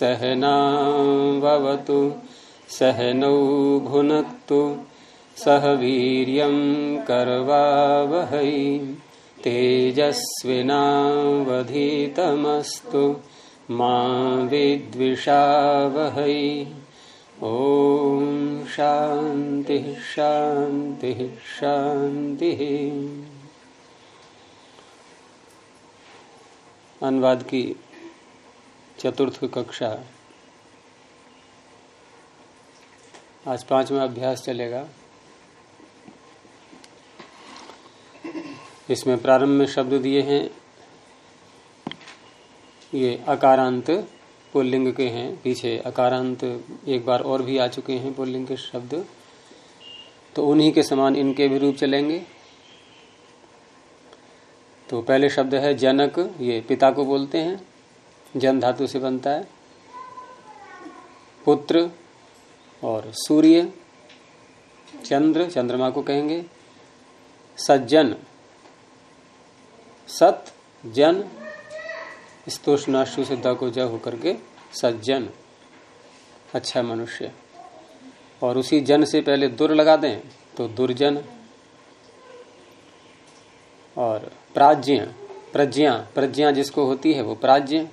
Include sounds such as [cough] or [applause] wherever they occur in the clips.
सहनावतु सहनौ भुनक्तु सह वीर्यं करवावहै तेजस्विनावधीतमस्तु मा विद्विषावहै। ॐ शान्तिः शान्तिः शान्तिः। अनुवाद की चतुर्थ कक्षा। आज पांचवा अभ्यास चलेगा। इसमें प्रारंभ में शब्द दिए हैं। ये अकारांत पुल्लिंग के हैं। पीछे अकारांत एक बार और भी आ चुके हैं पुल्लिंग के शब्द। तो उन्हीं के समान इनके भी रूप चलेंगे। तो पहले शब्द है जनक, ये पिता को बोलते हैं। जन धातु से बनता है। पुत्र और सूर्य, चंद्र, चंद्रमा को कहेंगे। सज्जन, सत, जन स्तोषनाशु से द को ज होकर के सज्जन अच्छा मनुष्य। और उसी जन से पहले दुर लगा दें तो दुर्जन। और प्राज्ञ, प्रज्ञा प्रज्ञा जिसको होती है वो प्राज्ञ,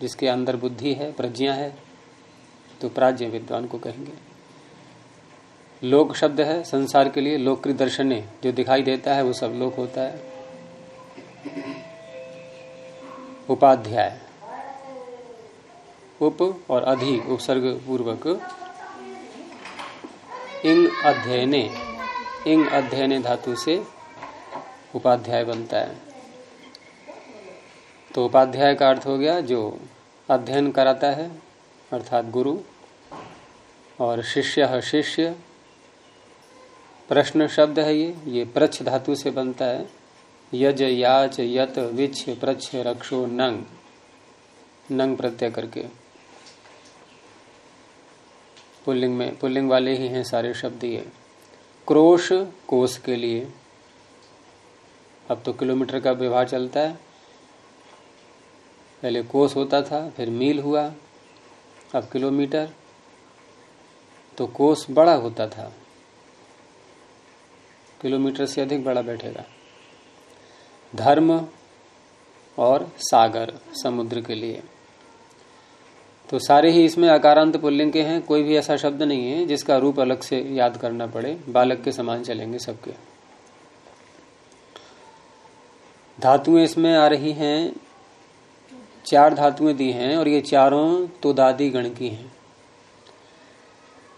जिसके अंदर बुद्धि है, प्रज्ञा है तो प्राज्ञ विद्वान को कहेंगे। लोक शब्द है, संसार के लिए लोक दर्शने, जो दिखाई देता है वो सब लोक होता है। उपाध्याय। उप और अधि उपसर्ग पूर्वक इंग अध्ययने इंग अध्ययने धातु से उपाध्याय बनता है। तो उपाध्याय का अर्थ हो गया जो अध्ययन कराता है, अर्थात गुरु और शिष्य शिष्य। प्रश्न शब्द है ये ये प्रच्छ धातु से बनता है। यज, याच, यत, विच्छ, प्रच्छ, रक्षो, नंग। नंग प्रत्यय करके। पुल्लिंग में, पुल्लिंग वाले ही हैं सारे शब्द ये। क्रोश कोष के लिए। अब तो किलोमीटर का व्यवहार चलता है। पहले कोस होता था, फिर मील हुआ, अब किलोमीटर। तो कोस बड़ा होता था। किलोमीटर से अधिक बड़ा बैठेगा। धर्म और सागर समुद्र के लिए। तो सारे ही इसमें अकारांत पुल्लिंग के हैं, कोई भी ऐसा शब्द नहीं है जिसका रूप अलग से याद करना पड़े। बालक के समान चलेंगे सबके। धातुएँ इसमें आ रही हैं। चार धातुएँ दी हैं और ये चारों तो दादी गण की हैं।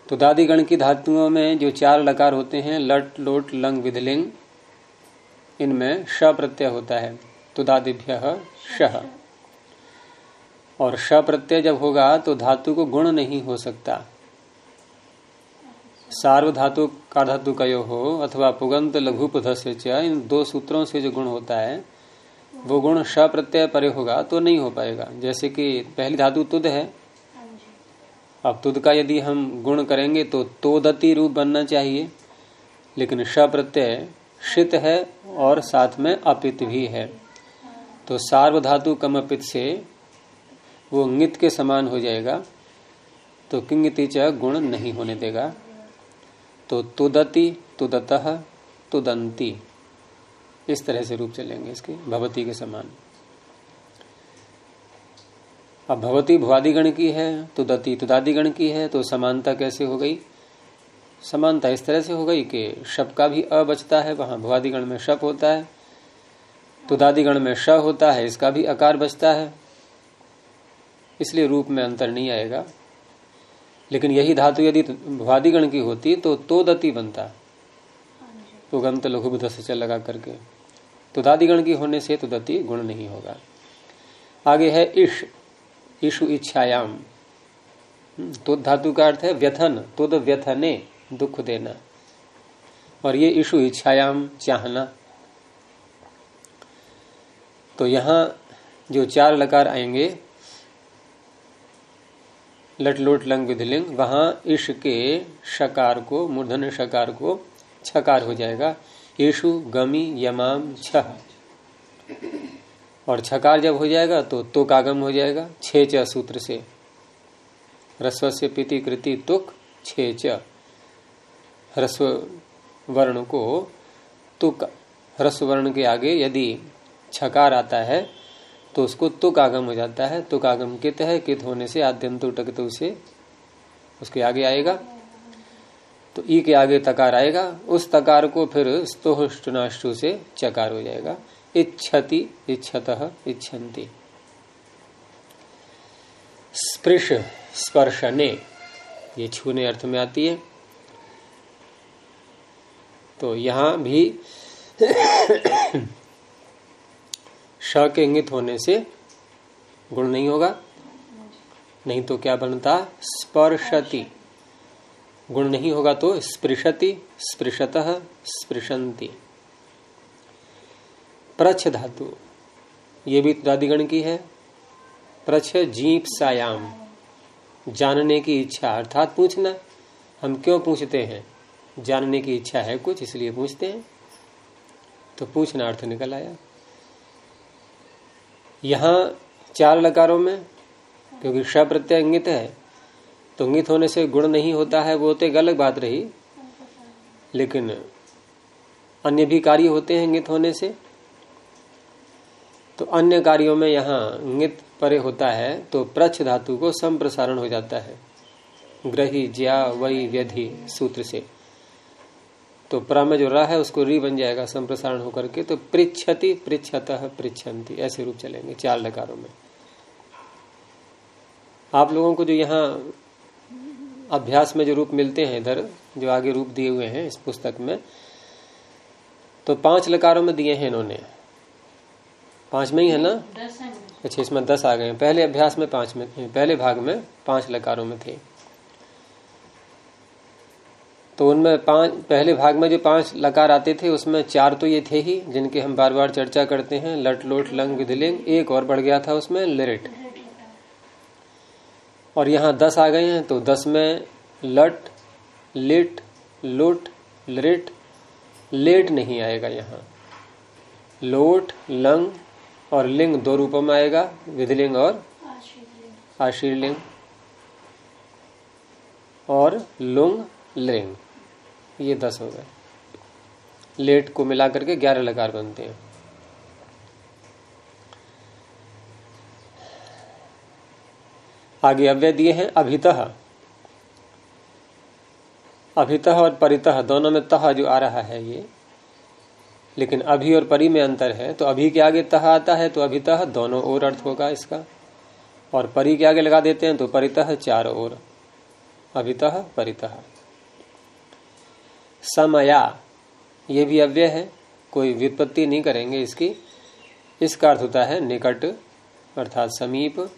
तो दादी गण की धातुओं में जो चार लकार होते हैं, लट, लोट, लंग विधलिंग इनमें श प्रत्यय होता है। तो दादिभ्य शह और श प्रत्यय जब होगा तो धातु को गुण नहीं हो सकता। सार्व धातु का धातु कयो हो अथवा पुगंत लघु से इन दो सूत्रों से जो गुण होता है, वो गुण श प्रत्यय परे होगा तो नहीं हो पाएगा। जैसे कि पहली धातु तुद है। अब तुद का यदि हम गुण करेंगे तो तोदती रूप बनना चाहिए, लेकिन श प्रत्यय शित है और साथ में अपित भी है। तो सार्वधातु कम अपित से वो नित के समान हो जाएगा तो किंगति च गुण नहीं होने देगा। तो तुदती, तुदत, तुदंती। इस तरह से रूप चलेंगे इसके भगवती के समान। अब भवती भुआदि गण की है, तुदती तुदादि गण की है तो समानता कैसे हो गई? समानता इस तरह से हो गई कि शब का भी अ बचता है, वहाँ भुआदि गण में शप होता है। तुदादि गण में श होता है, इसका भी आकार बचता है। इसलिए रूप में अंतर नहीं आएगा। लेकिन यही धातु यदि भुआदि गण की होती तो तो दती बनता। पुगंत लघु बुध से चल लगा करके। तो दादिगण की होने से तो दति गुण नहीं होगा। आगे है ईश। ईशु इच्छायाम। तो धातु का अर्थ है व्यथन। तुद व्यथने, दुख देना। और ये ईशु इच्छायाम, चाहना। तो यहाँ जो चार लकार आएँगे लटलोट लंग विधिलिंग वहाँ ईश के शकार को मूर्धन शकार को छकार हो जाएगा। ईशु गमी, यमाम छह और छकार जब हो जाएगा तो तुक आगम हो जाएगा, छे च सूत्र से। रस्व से पीति कृति तुक, छे च। ह्रस्व वर्ण को तुक ह्रस्व वर्ण के आगे यदि छकार आता है तो उसको तुक आगम हो जाता है। तुक आगम कित है कित होने से आद्यंतु टकतु उसे उसके आगे आएगा। तो ई के आगे तकार आएगा। उस तकार को फिर स्तोष्टनाष्टु से चकार हो जाएगा। इच्छति, इच्छत, इच्छन्ति। स्पृश, स्पर्शने, ये छूने अर्थ में आती है। तो यहाँ भी श के इंगित होने से गुण नहीं होगा। नहीं तो क्या बनता? स्पर्शति। गुण नहीं होगा तो स्पृशति, स्पृशत स्पृशंति प्रच्छ धातु। ये भी दादिगण की है। प्रच्छ जीप सायाम जानने की इच्छा, अर्थात पूछना, हम क्यों पूछते हैं? जानने की इच्छा है कुछ, इसलिए पूछते हैं। तो पूछना अर्थ निकल आया। यहाँ चार लकारों में, क्योंकि श प्रत्यय अंगित है तो अंगित होने से गुण नहीं होता है, वो तो एक अलग बात रही। लेकिन अन्य भी कार्य होते हैं अंगित होने से। तो अन्य कार्यों में यहाँ अंगित परे होता है तो प्रच्छ धातु को संप्रसारण हो जाता है। ग्रही ज्या वही व्यधि सूत्र से। तो प्रा में जो रहा है उसको री बन जाएगा संप्रसारण होकर के तो पृछति पृछत पृछंती ऐसे रूप चलेंगे चार लकारों में। आप लोगों को जो यहाँ अभ्यास में जो रूप मिलते हैं इधर जो आगे रूप दिए हुए हैं इस पुस्तक में तो पाँच लकारों में दिए हैं इन्होंने। पाँच में ही है ना? अच्छा इसमें दस आ गए पहले अभ्यास में पाँच में पहले भाग में पाँच लकारों में थे। तो उनमें पाँच, पहले भाग में जो पाँच लकार आते थे, उसमें चार तो ये थे ही, जिनके हम बार बार चर्चा करते हैं। लट, लोट, लंग विधिलिंग एक और बढ़ गया था उसमें, लिरिट। और यहाँ दस आ गए हैं तो दस में लट, लिट, लुट लिट लेट नहीं आएगा यहाँ। लोट, लंग और लिंग दो रूपों में आएगा, विधिलिंग और आशीर्लिंग। और लुंग, लिंग। ये दस हो गए। लेट को मिला करके ग्यारह लकार बनते हैं। आगे अव्यय दिए हैं, अभितः। अभितः और परितः, दोनों में तह जो आ रहा है ये। लेकिन अभी और परी में अंतर है तो अभी के आगे तह आता है तो अभितः दोनों ओर अर्थ होगा इसका। और परी के आगे लगा देते हैं तो परितः चार ओर। अभितः, परितः। समया। ये भी अव्यय है, कोई व्युत्पत्ति नहीं करेंगे इसकी। इसका अर्थ होता है निकट, अर्थात समीप।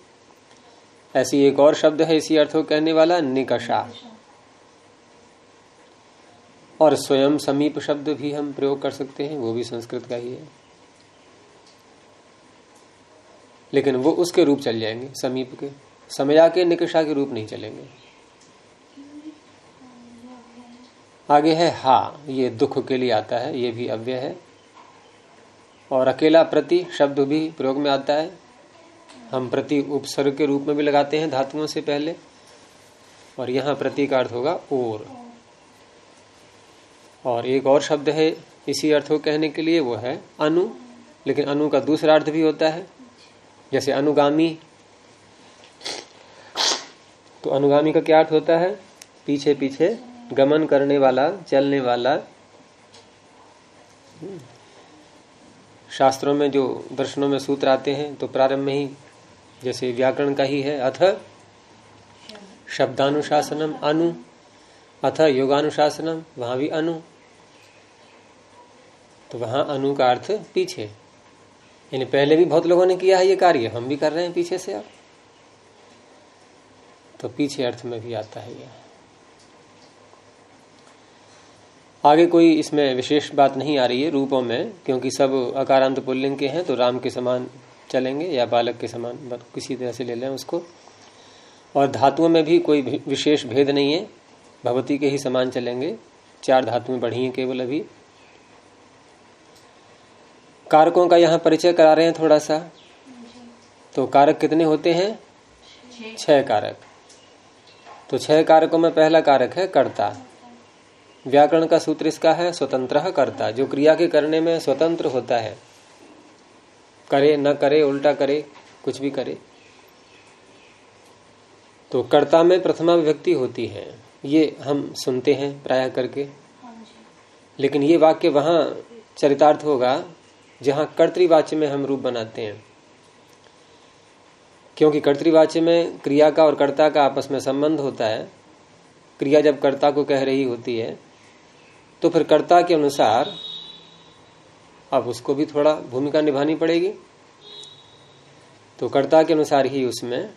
ऐसी एक और शब्द है, इसी अर्थ को कहने वाला निकषा। और स्वयं समीप शब्द भी हम प्रयोग कर सकते हैं, वो भी संस्कृत का ही है। लेकिन वो उसके रूप चल जाएँगे, समीप के। समया के निकषा के रूप नहीं चलेंगे। आगे है हा, ये दुख के लिए आता है, ये भी अव्यय है। और अकेला प्रति शब्द भी प्रयोग में आता है। हम प्रति उपसर्ग के रूप में भी लगाते हैं धातुओं से पहले। और यहाँ प्रति का अर्थ होगा और और एक और शब्द है, इसी अर्थ को कहने के लिए वो है अनु। लेकिन अनु का दूसरा अर्थ भी होता है, जैसे अनुगामी। तो अनुगामी का क्या अर्थ होता है? पीछे पीछे गमन करने वाला चलने वाला। शास्त्रों में जो दर्शनों में सूत्र आते हैं तो प्रारंभ में ही जैसे व्याकरण का ही है, अथ शब्दानुशासनम अनु, अथ योगानुशासनम, वहाँ भी अनु। तो वहाँ अनु का अर्थ पीछे। यानी पहले भी बहुत लोगों ने किया है ये कार्य, हम भी कर रहे हैं पीछे से अब। तो पीछे अर्थ में भी आता है यह आगे कोई इसमें विशेष बात नहीं आ रही है रूपों में क्योंकि सब अकारांत पुल्लिंग के हैं तो राम के समान चलेंगे या बालक के समान किसी तरह से ले लें उसको। और धातुओं में भी कोई विशेष भेद नहीं है भगवती के ही समान चलेंगे चार धातुएँ बढ़ी हैं केवल अभी। कारकों का यहाँ परिचय करा रहे हैं थोड़ा सा तो कारक कितने होते हैं? छह कारक। तो छह कारकों में पहला कारक है कर्ता। व्याकरण का सूत्र इसका है, स्वतंत्र कर्ता, जो क्रिया के करने में स्वतंत्र होता है। करे, न करे, उल्टा करे, कुछ भी करे। तो कर्ता में प्रथमा विभक्ति होती है। ये हम सुनते हैं प्राय करके। लेकिन ये वाक्य वहाँ चरितार्थ होगा, जहाँ कर्तवाच्य में हम रूप बनाते हैं। क्योंकि कर्तवाच्य में क्रिया का और कर्ता का आपस में संबंध होता है। क्रिया जब कर्ता को कह रही होती है तो फिर कर्ता के अनुसार अब उसको भी थोड़ा भूमिका निभानी पड़ेगी। तो कर्ता के अनुसार ही उसमें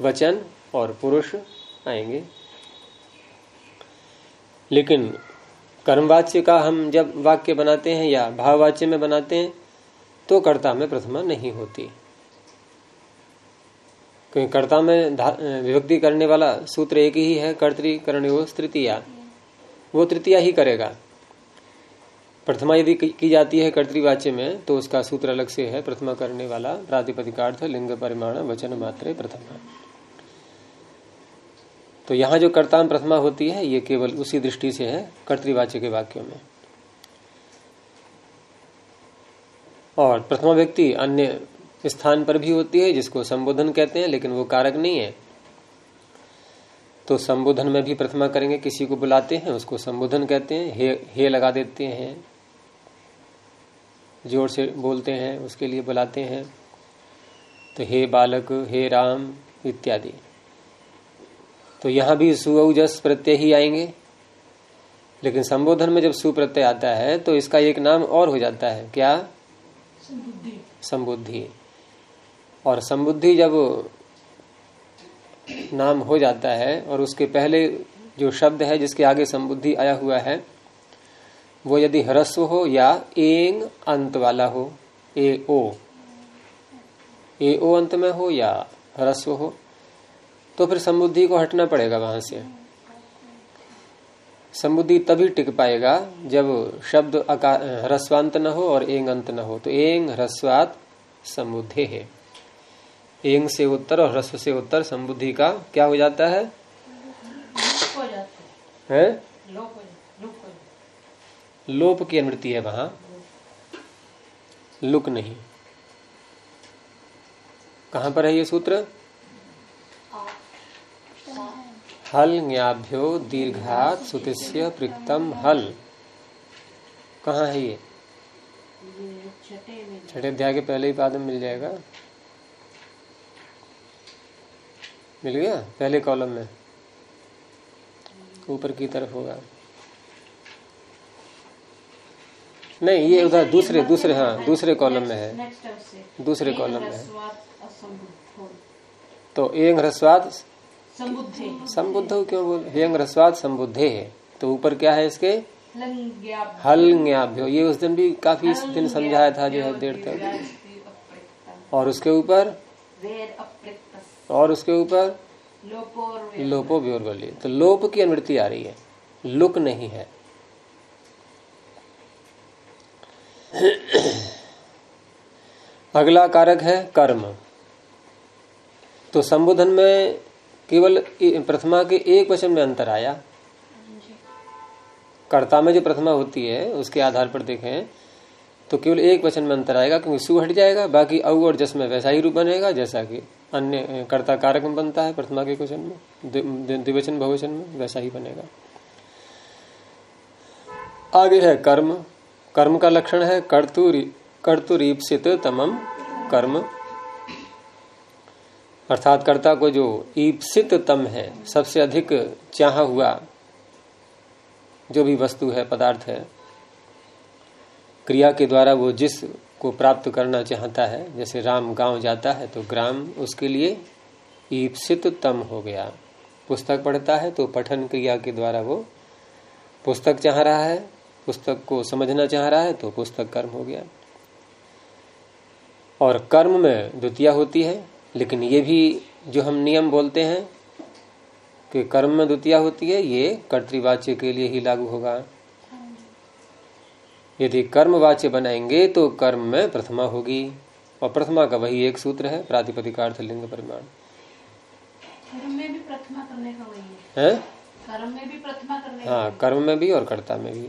वचन और पुरुष आएँगे। लेकिन कर्मवाच्य का हम जब वाक्य बनाते हैं या भाववाच्य में बनाते हैं तो कर्ता में प्रथमा नहीं होती। क्योंकि कर्ता में विभक्ति करने वाला सूत्र एक ही है कर्तृकरण तृतीया वो तृतीया ही करेगा। प्रथमा यदि की जाती है कर्तृवाच्य में तो उसका सूत्र अलग से है, प्रथमा करने वाला प्रातिपदिकार्थ, लिंग परिमाण, वचन मात्र, प्रथमा। तो यहाँ जो कर्ताम प्रथमा होती है, ये केवल उसी दृष्टि से है, कर्तवाच्य के वाक्यों में। और प्रथमा व्यक्ति अन्य स्थान पर भी होती है, जिसको संबोधन कहते हैं, लेकिन वो कारक नहीं है। तो संबोधन में भी प्रथमा करेंगे किसी को बुलाते हैं उसको संबोधन कहते हैं हे हे लगा देते हैं ज़ोर से बोलते हैं उसके लिए बुलाते हैं तो हे बालक हे राम इत्यादि। तो यहाँ भी सुजस प्रत्यय ही आएँगे लेकिन संबोधन में जब सुप्रत्यय आता है तो इसका एक नाम और हो जाता है क्या? संबुद्धि। और संबुद्धि जब नाम हो जाता है और उसके पहले जो शब्द है जिसके आगे संबुद्धि आया हुआ है, वो यदि ह्रस्व हो या एंग अंत वाला हो, ए ओ ए ओ अंत में हो या ह्रस्व हो तो फिर समुद्धि को हटना पड़ेगा वहाँ से। समुद्धि तभी टिक पाएगा जब शब्द ह्रस्वांत न हो और एंग अंत न हो। तो एंग ह्रस्वात समुद्धे है। एंग से उत्तर और ह्रस्व से उत्तर संबुद्धि का क्या हो जाता है? है लोप की अनुवृत्ति है वहाँ। लुक नहीं। कहाँ पर है ये सूत्र? हल न्याभ्यो दीर्घात सुतिस्य प्रिक्तम हल। कहा है ये? छठे अध्याय के पहले ही पाद में मिल जाएगा। मिल गया? पहले कॉलम में। ऊपर की तरफ़ होगा। नहीं ये उधर दूसरे दूसरे हाँ दूसरे कॉलम में है। दूसरे कॉलम में है। तो एंग ह्रस्वाद संबुद्ध। क्यों बोल हेंग ह्रस्वाद संबुद्धे है। तो ऊपर क्या है इसके? हल ज्ञाभ्यो ये उस दिन भी काफ़ी दिन समझाया था जो है देर तक। और उसके ऊपर? और उसके ऊपर लोपो व्योर बोलिए तो लोप की अनुवृत्ति आ रही है। लुक नहीं है। अगला कारक है कर्म। तो संबोधन में केवल प्रथमा के एक वचन में अंतर आया। कर्ता में जो प्रथमा होती है उसके आधार पर देखें तो केवल एक वचन में अंतर आएगा क्योंकि सु हट जाएगा, बाकी अव और जस में वैसा ही रूप बनेगा जैसा कि अन्य कर्ता कारक में बनता है प्रथमा के क्वेश्चन में द्विवचन, बहुवचन में वैसा ही बनेगा। आगे है कर्म। कर्म का लक्षण है कर्तु कर्तुरीप्सित तमम कर्म। अर्थात कर्ता को जो ईप्सित तम है, सबसे अधिक चाह हुआ जो भी वस्तु है, पदार्थ है क्रिया के द्वारा वो जिस को प्राप्त करना चाहता है, जैसे राम गाँव जाता है तो ग्राम उसके लिए ईप्सित तम हो गया। पुस्तक पढ़ता है तो पठन क्रिया के द्वारा वो पुस्तक चाह रहा है, पुस्तक को समझना चाह रहा है तो पुस्तक कर्म हो गया। और कर्म में द्वितीय होती है, लेकिन ये भी जो हम नियम बोलते हैं कि कर्म में द्वितीय होती है, ये कर्तवाच्य के लिए ही लागू होगा। यदि कर्मवाच्य बनाएँगे तो कर्म में प्रथमा होगी। और प्रथमा का वही एक सूत्र है प्रातिपदिकार्थ लिंग परिमाण। कर्म में भी प्रथमा करने का है। कर्म में भी प्रथमा करने हाँ। कर्म में भी और कर्ता में भी।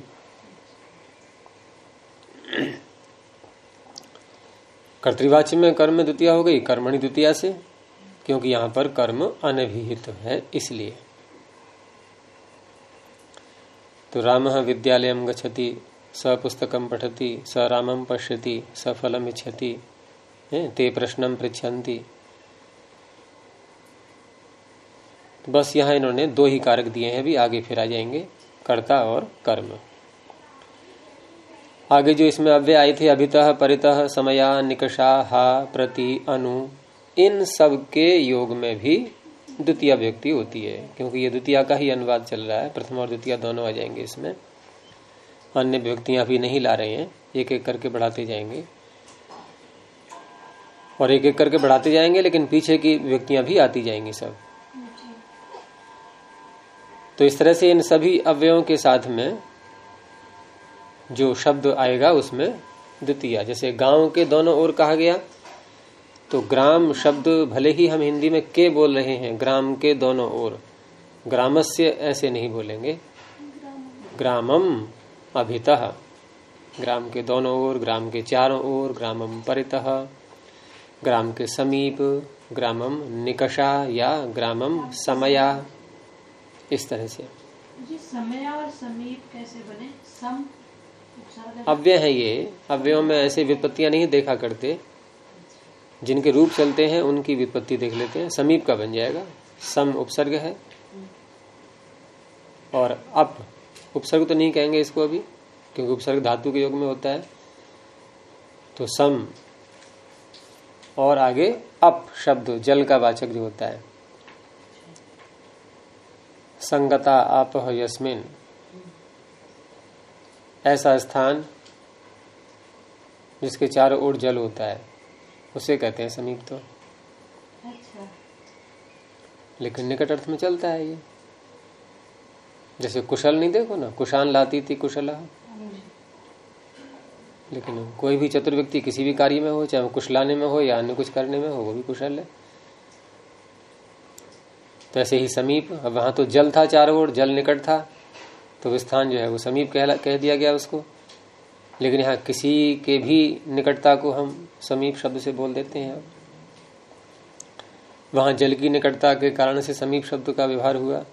कर्तवाच्य में कर्म में द्वितीय हो गई कर्मणि द्वितीय से क्योंकि यहाँ पर कर्म अनभिहित है इसलिए। तो राम विद्यालय गच्छति। स पुस्तकम पठति, स रामम पश्यति, स फलम इच्छति ते प्रश्नम पृछन्ति बस यहाँ इन्होंने दो ही कारक दिए हैं, अभी आगे फिर आ जाएँगे, कर्ता और कर्म। आगे जो इसमें अव्यय आए थे, अभितः, परितः, समया, निकषा, हा, प्रति, अनु, इन सब के योग में भी द्वितीय व्यक्ति होती है, क्योंकि ये द्वितीय का ही अनुवाद चल रहा है, प्रथम और द्वितीय दोनों आ जाएँगे इसमें। अन्य व्यक्तियाँ अभी नहीं ला रहे हैं। एक एक करके बढ़ाते जाएँगे। और एक एक करके बढ़ाते जाएँगे लेकिन पीछे की व्यक्तियाँ भी आती जाएँगी सब। तो इस तरह से इन सभी अव्ययों के साथ में जो शब्द आएगा उसमें द्वितीय जैसे गाँव के दोनों ओर कहा गया तो ग्राम शब्द भले ही हम हिंदी में के बोल रहे हैं ग्राम के दोनों ओर। ग्रामस्य ऐसे नहीं बोलेंगे। ग्रामम। अभितः। ग्राम के दोनों ओर ग्राम के चारों ओर ग्रामम परितः। ग्राम के समीप ग्रामम निकषा या ग्रामम समया। इस तरह से। जी समय और समीप कैसे बने? सम अव्यय है ये। अव्ययों में ऐसे विपत्तियाँ नहीं देखा करते। जिनके रूप चलते हैं उनकी विपत्ति देख लेते हैं। समीप का बन जाएगा। सम उपसर्ग है। और अप उपसर्ग तो नहीं कहेंगे इसको अभी क्योंकि उपसर्ग धातु के योग में होता है। तो सम और आगे अप शब्द जल का वाचक जो होता है। संगता आप यस्मिन। ऐसा स्थान जिसके चारों ओर जल होता है उसे कहते हैं समीप तो। अच्छा। लेकिन निकट अर्थ में चलता है ये। जैसे कुशल नहीं देखो ना कुशान लाती थी कुशल। लेकिन कोई भी चतुर व्यक्ति किसी भी कार्य में हो चाहे वो कुशलाने में हो या अन्य कुछ करने में हो वो भी कुशल है। तो ऐसे ही समीप अब वहाँ तो जल था चारों ओर जल निकट था तो स्थान जो है वो समीप कह, कह दिया गया उसको। लेकिन यहाँ किसी के भी निकटता को हम समीप शब्द से बोल देते हैं। वहाँ जल की निकटता के कारण से समीप शब्द का व्यवहार हुआ।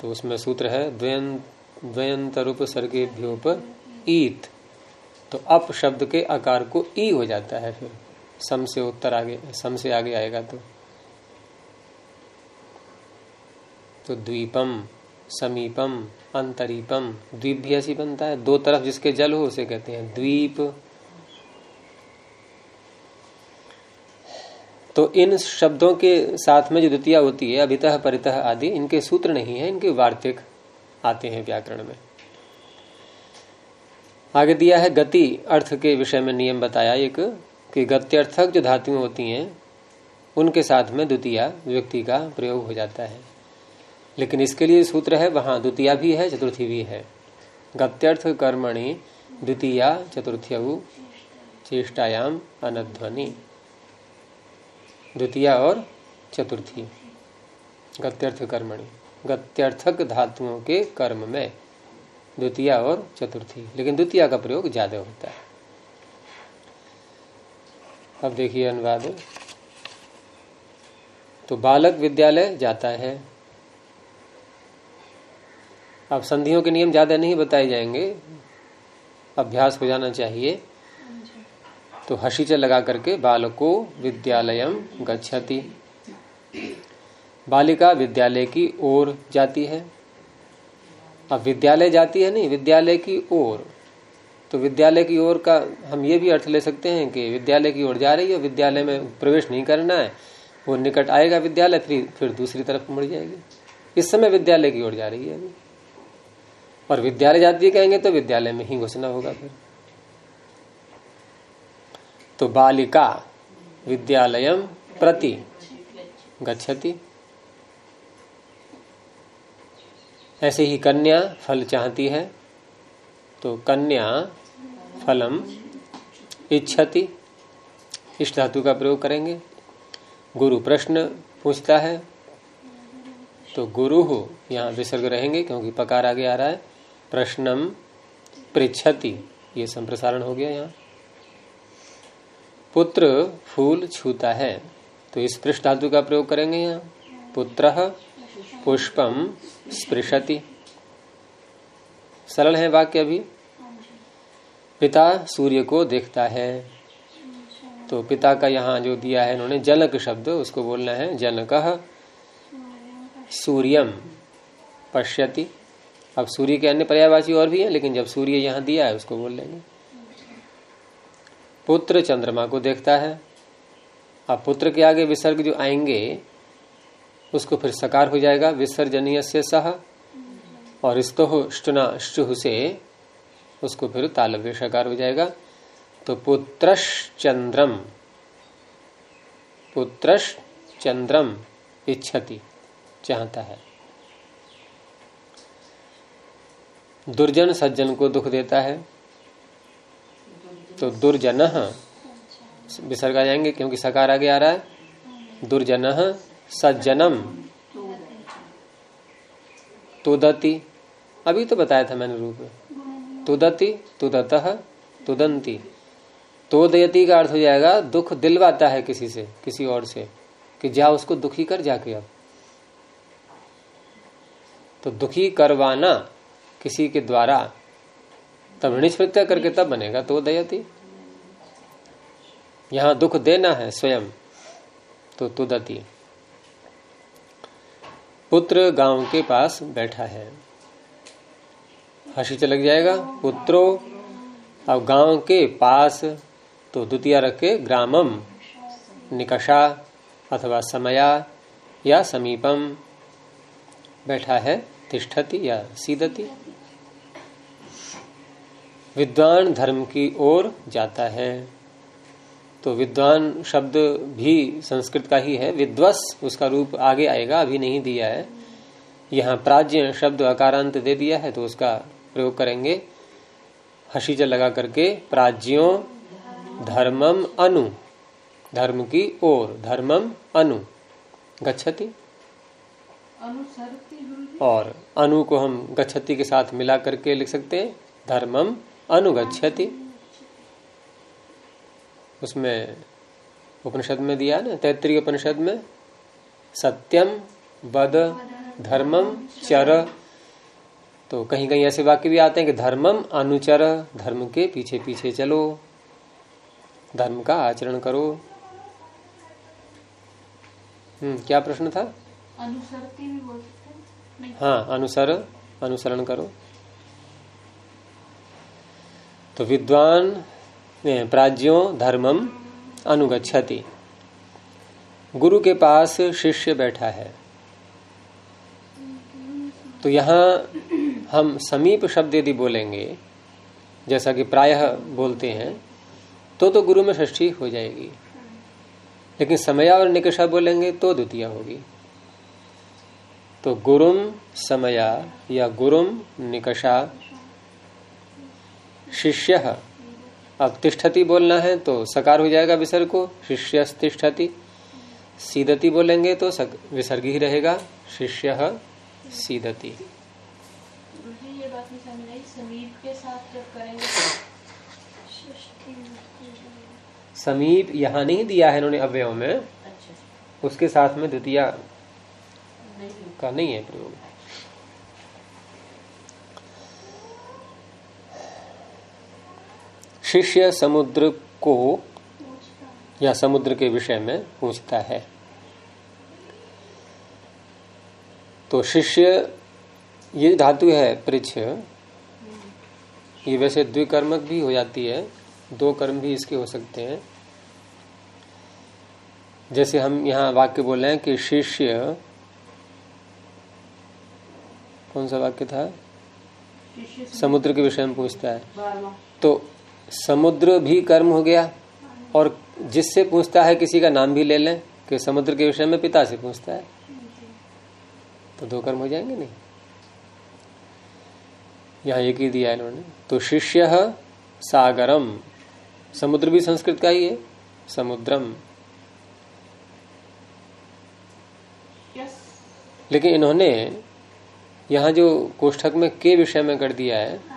तो उसमें सूत्र है द्वयंत रूप सर्गेभ्योप ईत। तो अप शब्द के आकार को ई हो जाता है फिर। सम से उत्तर आगे, सम से आगे आएगा तो। तो द्वीपम, समीपम, अंतरीपम द्वीप भी ऐसी बनता है। दो तरफ़ जिसके जल हो उसे कहते हैं, द्वीप तो इन शब्दों के साथ में जो द्वितीय होती है, अभितः, परितः आदि, इनके सूत्र नहीं है, इनके वार्तिक आते हैं व्याकरण में। आगे दिया है गति, अर्थ के विषय में नियम बताया एक, कि गत्यर्थक जो धातुएँ होती हैं, उनके साथ में द्वितीय व्यक्ति का प्रयोग हो जाता है। लेकिन इसके लिए सूत्र है वहाँ, द्वितीय भी है, चतुर्थी भी है। गत्यर्थ कर्मणि, द्वितीय, चतुर्थ्य, चेष्टायाम, अनध्वनि। द्वितीय और चतुर्थी। गत्यर्थ कर्मणि। गत्यर्थक धातुओं के कर्म में द्वितीय और चतुर्थी। लेकिन द्वितीय का प्रयोग ज़्यादा होता है। अब देखिए अनुवाद। तो बालक विद्यालय जाता है। अब संधियों के नियम ज़्यादा नहीं बताए जाएँगे। अभ्यास हो जाना चाहिए। तो हसीचल लगा करके बालको विद्यालय गच्छति। बालिका विद्यालय की ओर जाती है। अब विद्यालय जाती है नहीं, विद्यालय की ओर। तो विद्यालय की ओर का हम ये भी अर्थ ले सकते हैं कि विद्यालय की ओर जा रही है, विद्यालय में प्रवेश नहीं करना है। वो निकट आएगा विद्यालय, फिर फिर दूसरी तरफ़ मुड़ जाएगी। इस समय विद्यालय की ओर जा रही है। अभी और विद्यालय जाती कहेंगे तो विद्यालय में ही घुसना होगा फिर। तो बालिका विद्यालय प्रति गच्छति। ऐसे ही कन्या फल चाहती है तो कन्या फलम इच्छति। इस धातु का प्रयोग करेंगे। गुरु प्रश्न पूछता है तो गुरु हो, यहाँ विसर्ग रहेंगे क्योंकि पकार आगे आ रहा है। प्रश्नम पृछति ये संप्रसारण हो गया यहाँ। पुत्र फूल छूता है। तो इस पृष्ठ धातु का प्रयोग करेंगे यहाँ। पुत्र पुष्पम स्पृशति। सरल है वाक्य अभी। पिता सूर्य को देखता है। तो पिता का यहाँ जो दिया है इन्होंने जनक शब्द, उसको बोलना है जनक सूर्यम पश्यति। अब सूर्य के अन्य पर्यायवाची और भी है, लेकिन जब सूर्य यहाँ दिया है, उसको बोल लेंगे। पुत्र चंद्रमा को देखता है। अब पुत्र के आगे विसर्ग जो आएँगे, उसको फिर सकार हो जाएगा, विसर्जनीय से सह। और स्तोह शुह से उसको फिर तालव्य सकार हो जाएगा। तो पुत्रश चंद्रम पुत्रश चंद्रम इच्छति, चाहता है। दुर्जन सज्जन को दुख देता है। तो दुर्जन विसर्ग आ जाएँगे क्योंकि सकार आगे आ रहा है। दुर्जन सज्जनम। तुदति। अभी तो बताया था मैंने रूप। तुदति, तुदत, तुदंती। तोदयति का अर्थ हो जाएगा, दुख दिलवाता है किसी से, किसी और से, कि जा उसको दुखी कर जाके अब। तो दुखी करवाना किसी के द्वारा तब प्रत्यय करके तब बनेगा तो दयती यहाँ दुख देना है स्वयं तो तुदती पुत्र गाँव के पास बैठा है। हसी लग जाएगा, पुत्रो, अब गाँव के पास तो द्वितीय रखे ग्रामम, निकषा अथवा समया या समीपम। बैठा है, तिष्ठति या सीदती। विद्वान धर्म की ओर जाता है। तो विद्वान शब्द भी संस्कृत का ही है। विद्वस उसका रूप आगे आएगा अभी नहीं दिया है। यहाँ प्राज्य शब्द अकारांत दे दिया है तो उसका प्रयोग करेंगे। हसीचल लगा करके प्राज्यों धर्मम अनु धर्म की ओर धर्मम अनु गच्छति। और अनु को हम गच्छति के साथ मिला करके लिख सकते हैं धर्मम अनुगछति उसमें उपनिषद में दिया ना तैतृय उपनिषद में सत्यम बद धर्मम चर। तो कहीं कहीं ऐसे वाक्य भी आते हैं कि धर्मम अनुचर धर्म के पीछे पीछे चलो धर्म का आचरण करो। हम्म क्या प्रश्न था? हैं। हाँ अनुसर अनुसरण करो। तो विद्वान प्राज्यों धर्मम अनुगछति गुरु के पास शिष्य बैठा है। तो यहाँ हम समीप शब्द यदि बोलेंगे, जैसा कि प्रायः बोलते हैं तो तो गुरु में षष्ठी हो जाएगी। लेकिन समया और निकषा बोलेंगे तो द्वितीय होगी। तो गुरुम, समया या गुरुम, निकषा शिष्य। अब तिष्ठति बोलना है तो सकार हो जाएगा विसर्ग को शिष्य तिष्ठति सीदती बोलेंगे तो विसर्ग ही रहेगा शिष्य सीदती। समीप करेंगे समीप यहाँ नहीं दिया है इन्होंने अवयव में। अच्छा। उसके साथ में द्वितीय का नहीं है प्रयोग। शिष्य समुद्र को या समुद्र के विषय में पूछता है। तो शिष्य ये धातु है पृछ ये वैसे द्विकर्मक भी हो जाती है दो कर्म भी इसके हो सकते हैं। जैसे हम यहाँ वाक्य बोल रहे हैं कि शिष्य कौन सा वाक्य था? समुद्र। के विषय में पूछता है। तो समुद्र भी कर्म हो गया और जिससे पूछता है किसी का नाम भी ले लें कि समुद्र के विषय में पिता से पूछता है। तो दो कर्म हो जाएँगे नहीं? यहाँ एक ही दिया है इन्होंने। तो शिष्य सागरम समुद्र भी संस्कृत का ही है समुद्रम। लेकिन इन्होंने यहाँ जो कोष्ठक में के विषय में कर दिया है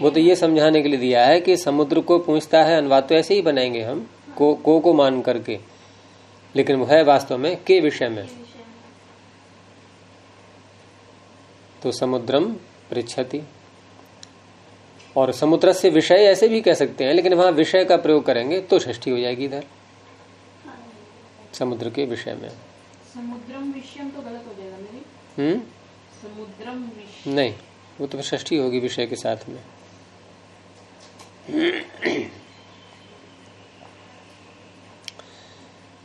वो तो ये समझाने के लिए दिया है कि समुद्र को पूछता है अनुवाद तो ऐसे ही बनाएँगे हम को को को मान करके। लेकिन वो है वास्तव में के विषय में। तो समुद्रम पृछति और समुद्र से विषय ऐसे भी कह सकते हैं लेकिन वहाँ विषय का प्रयोग करेंगे तो षष्ठी हो जाएगी इधर। समुद्र के विषय में। समुद्रम विषयम तो गलत हो जाएगा हम्म? समुद्रम विषय। नहीं। वो तो षष्ठी होगी विषय के साथ में।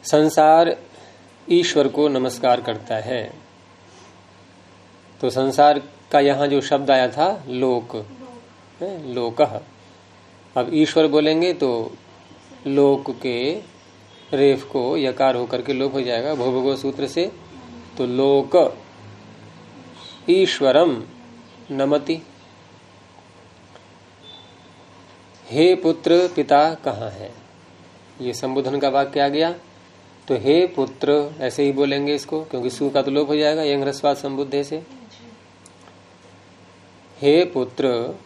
संसार ईश्वर को नमस्कार करता है। तो संसार का यहाँ जो शब्द आया था, लोक लोक। अब ईश्वर बोलेंगे तो लोक के रेफ को यकार होकर के लोक हो जाएगा, भोभगो सूत्र से। तो लोक, ईश्वरम। नमति। हे पुत्र, पिता कहाँ है? ये संबोधन का वाक्य आ गया। तो हे पुत्र, ऐसे ही बोलेंगे इसको, क्योंकि सु का तो लोप हो जाएगा यंग रस्वाद संबुद्धे से। हे पुत्र,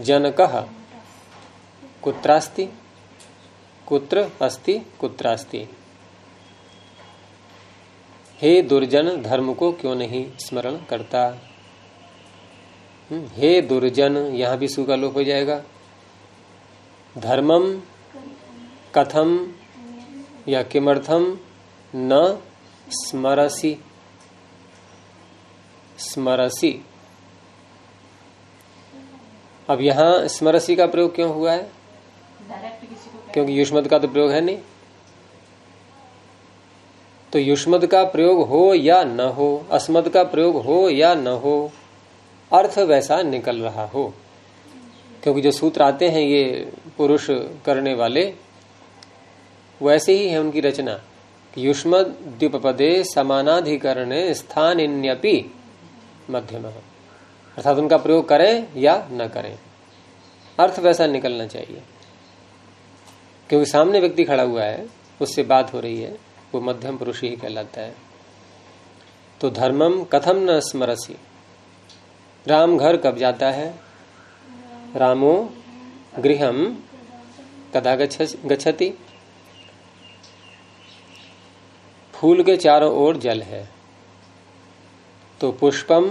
जनक, कुत्रास्ति? कुत्र अस्ति, कुत्रास्ति? हे दुर्जन, धर्म को क्यों नहीं स्मरण करता? हे दुर्जन, यहाँ भी सु का लोप हो जाएगा। धर्मम, कथम या किमर्थम न स्मरसी। स्मरसी। अब यहाँ स्मरसी का प्रयोग क्यों हुआ है? क्योंकि युष्मद का तो प्रयोग है नहीं। तो युष्मद का प्रयोग हो या न हो, अस्मद का प्रयोग हो या न हो अर्थ वैसा निकल रहा हो। क्योंकि जो सूत्र आते हैं ये पुरुष करने वाले, वैसे ही है उनकी रचना युष्म द्वीपदे समानाधिकरण स्थान इन्यपि मध्यम। अर्थात उनका प्रयोग करें या न करें। अर्थ वैसा निकलना चाहिए। क्योंकि सामने व्यक्ति खड़ा हुआ है, उससे बात हो रही है, वो मध्यम पुरुष ही कहलाता है। तो धर्मम कथम न स्मरसी। राम घर कब जाता है? रामो गृहम कदा गच्छति। फूल के चारों ओर जल है। तो पुष्पम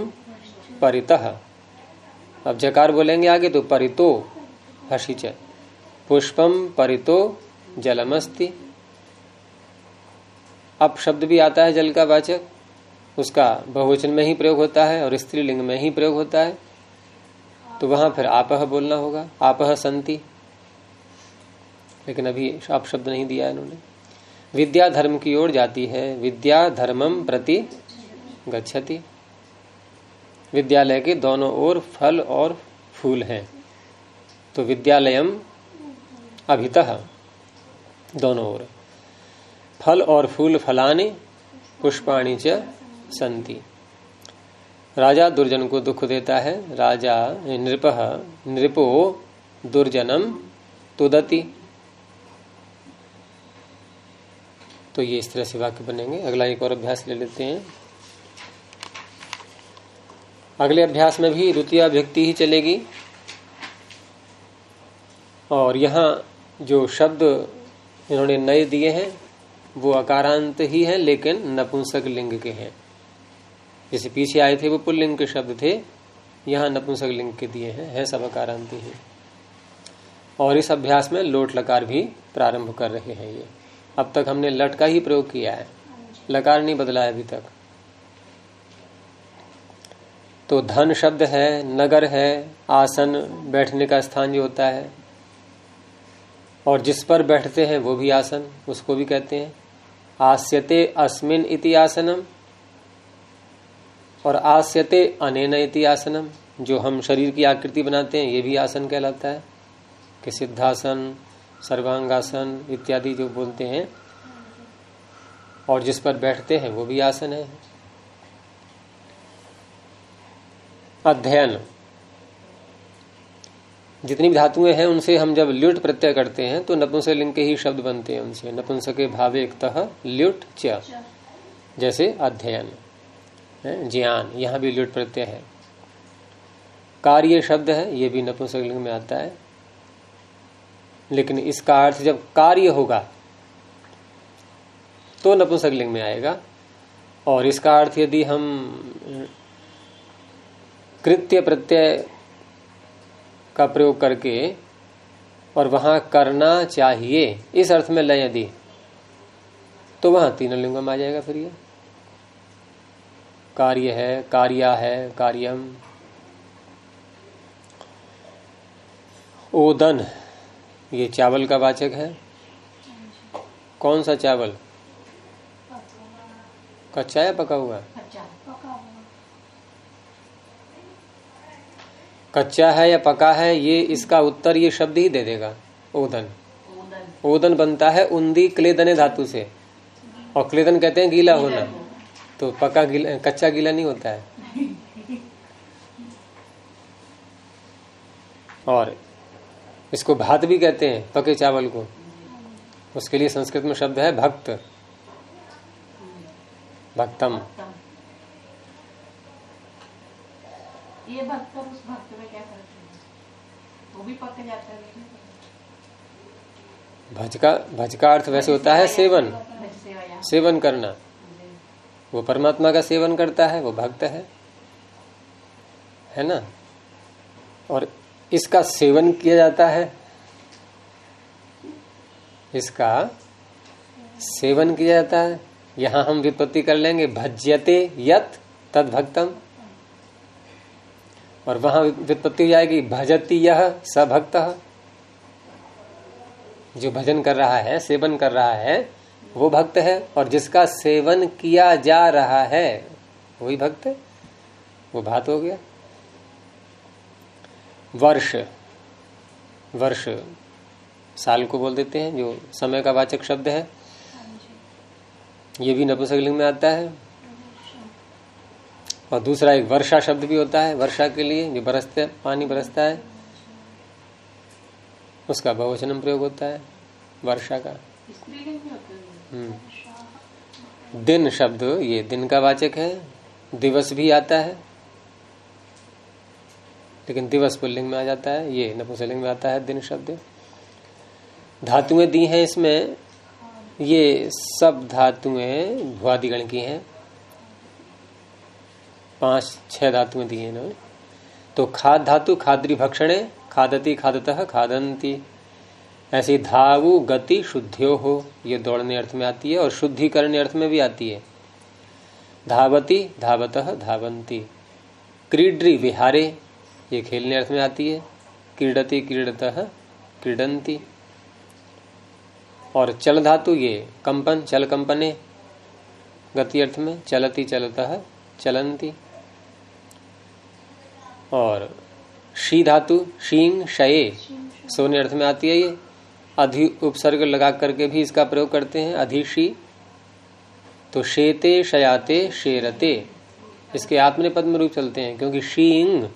परितः। अब जकार बोलेंगे आगे तो परितो हसीच पुष्पम परितो जलमस्ति। अब शब्द भी आता है जल का वाचक। उसका बहुवचन में ही प्रयोग होता है और स्त्रीलिंग में ही प्रयोग होता है। तो वहाँ फिर आपह बोलना होगा, आपह संति। लेकिन अभी आप शब्द नहीं दिया इन्होंने। विद्या धर्म की ओर जाती है, विद्या धर्मम प्रति गच्छति। विद्यालय के दोनों ओर फल और फूल हैं। तो विद्यालयम अभितः, दोनों ओर। फल और फूल फलानी, पुष्पाणी च संति राजा दुर्जन को दुख देता है। राजा नृप, नृपो दुर्जनम तुदति। तो ये इस तरह से वाक्य बनेंगे। अगला एक और अभ्यास ले लेते हैं। अगले अभ्यास में भी द्वितीय व्यक्ति ही चलेगी। और यहाँ जो शब्द इन्होंने नए दिए हैं, वो अकारांत ही हैं, लेकिन नपुंसक लिंग के हैं। जैसे पीछे आए थे, वो पुल्लिंग के शब्द थे, यहाँ नपुंसक लिंग के दिए हैं, है सब अकारांत ही। और इस अभ्यास में लोट लकार भी प्रारंभ कर रहे हैं ये। अब तक हमने लट का ही प्रयोग किया है। लकार नहीं बदला है अभी तक। तो धन शब्द है, नगर है, आसन, बैठने का स्थान जो होता है, और जिस पर बैठते हैं वो भी आसन, उसको भी कहते हैं। आस्यते अस्मिन इति आसनम। और आस्यते अनेन आसनम, जो हम शरीर की आकृति बनाते हैं, ये भी आसन कहलाता है। कि सिद्धासन, सर्वांगासन इत्यादि जो बोलते हैं, और जिस पर बैठते हैं, वो भी आसन है। अध्ययन। जितनी भी धातुएँ हैं, उनसे हम जब ल्युट प्रत्यय करते हैं तो नपुंसकलिंग के ही शब्द बनते हैं उनसे। नपुंसके भावे एक ल्युट च। जैसे अध्ययन। ज्ञान, यहाँ भी लुट प्रत्यय है। कार्य शब्द है, ये भी नपुंसकलिंग में आता है। लेकिन इसका अर्थ जब कार्य होगा तो नपुंसकलिंग में आएगा। और इसका अर्थ यदि हम कृत्य प्रत्यय का प्रयोग करके और वहाँ करना चाहिए, इस अर्थ में लय यदि तो वहाँ तीनों लिंग में आ जाएगा फिर ये। कार्य है कार्या है कार्यम। ओदन ये चावल का वाचक है। कौन सा चावल? कच्चा या पका हुआ? कच्चा है या पका है ये इसका उत्तर ये शब्द ही दे देगा। ओदन। ओदन। बनता है उन्दी क्लेदने धातु से। और क्लेदन कहते हैं गीला होना। तो पका गीला कच्चा गीला नहीं होता है? और इसको भात भी कहते हैं पके चावल को। उसके लिए संस्कृत में शब्द है भक्त। भक्तम। ये भक्त उस भक्त में क्या है? वो भी पक जाता है भज का भज का अर्थ वैसे होता है सेवन। सेवन करना। वो परमात्मा का सेवन करता है, वो भक्त है। है ना? और इसका सेवन किया जाता है। इसका सेवन किया जाता है। यहाँ हम विपत्ति कर लेंगे। भज्यते यत तद भक्तम और वहाँ विपत्ति हो जाएगी। भजती यह सभक्त जो भजन कर रहा है, सेवन कर रहा है वो भक्त है और जिसका सेवन किया जा रहा है, वही भक्त है? वो भात हो गया। वर्ष। वर्ष साल को बोल देते हैं, जो समय का वाचक शब्द है। ये भी नपुंसकलिंग में आता है। और दूसरा एक वर्षा शब्द भी होता है, वर्षा के लिए, जो बरसते, पानी बरसता है। उसका बहुवचनम प्रयोग होता है, वर्षा का। दिन शब्द, ये दिन का वाचक है, दिवस भी आता है, लेकिन दिवस पुल्लिंग में आ जाता है, ये नपुंसलिंग में आता है दिन शब्द। धातुएँ दी हैं इसमें, ये सब धातुएँ भुआदिगण की हैं। पाँच, छह धातुएँ दी हैं इन्होंने। तो खाद धातु खाद्री भक्षणे खादती, खादतः खादंती ऐसी धावु गति शुद्धियो हो ये दौड़ने अर्थ में आती है और शुद्धिकरण अर्थ में भी आती है। धावती धावत धावंती। क्रीड्री विहारे ये खेलने अर्थ में आती है। क्रीडती क्रीडत क्रीडंती। और चल धातु ये कंपन चल कंपने गति अर्थ में चलती चलत चलंती। और शी धातु शींग शये। सोने अर्थ में आती है ये। अधि उपसर्ग लगा करके भी इसका प्रयोग करते हैं अधिशी तो शेते शयाते शेरते। इसके आत्मनिपद में रूप चलते हैं, क्योंकि शींग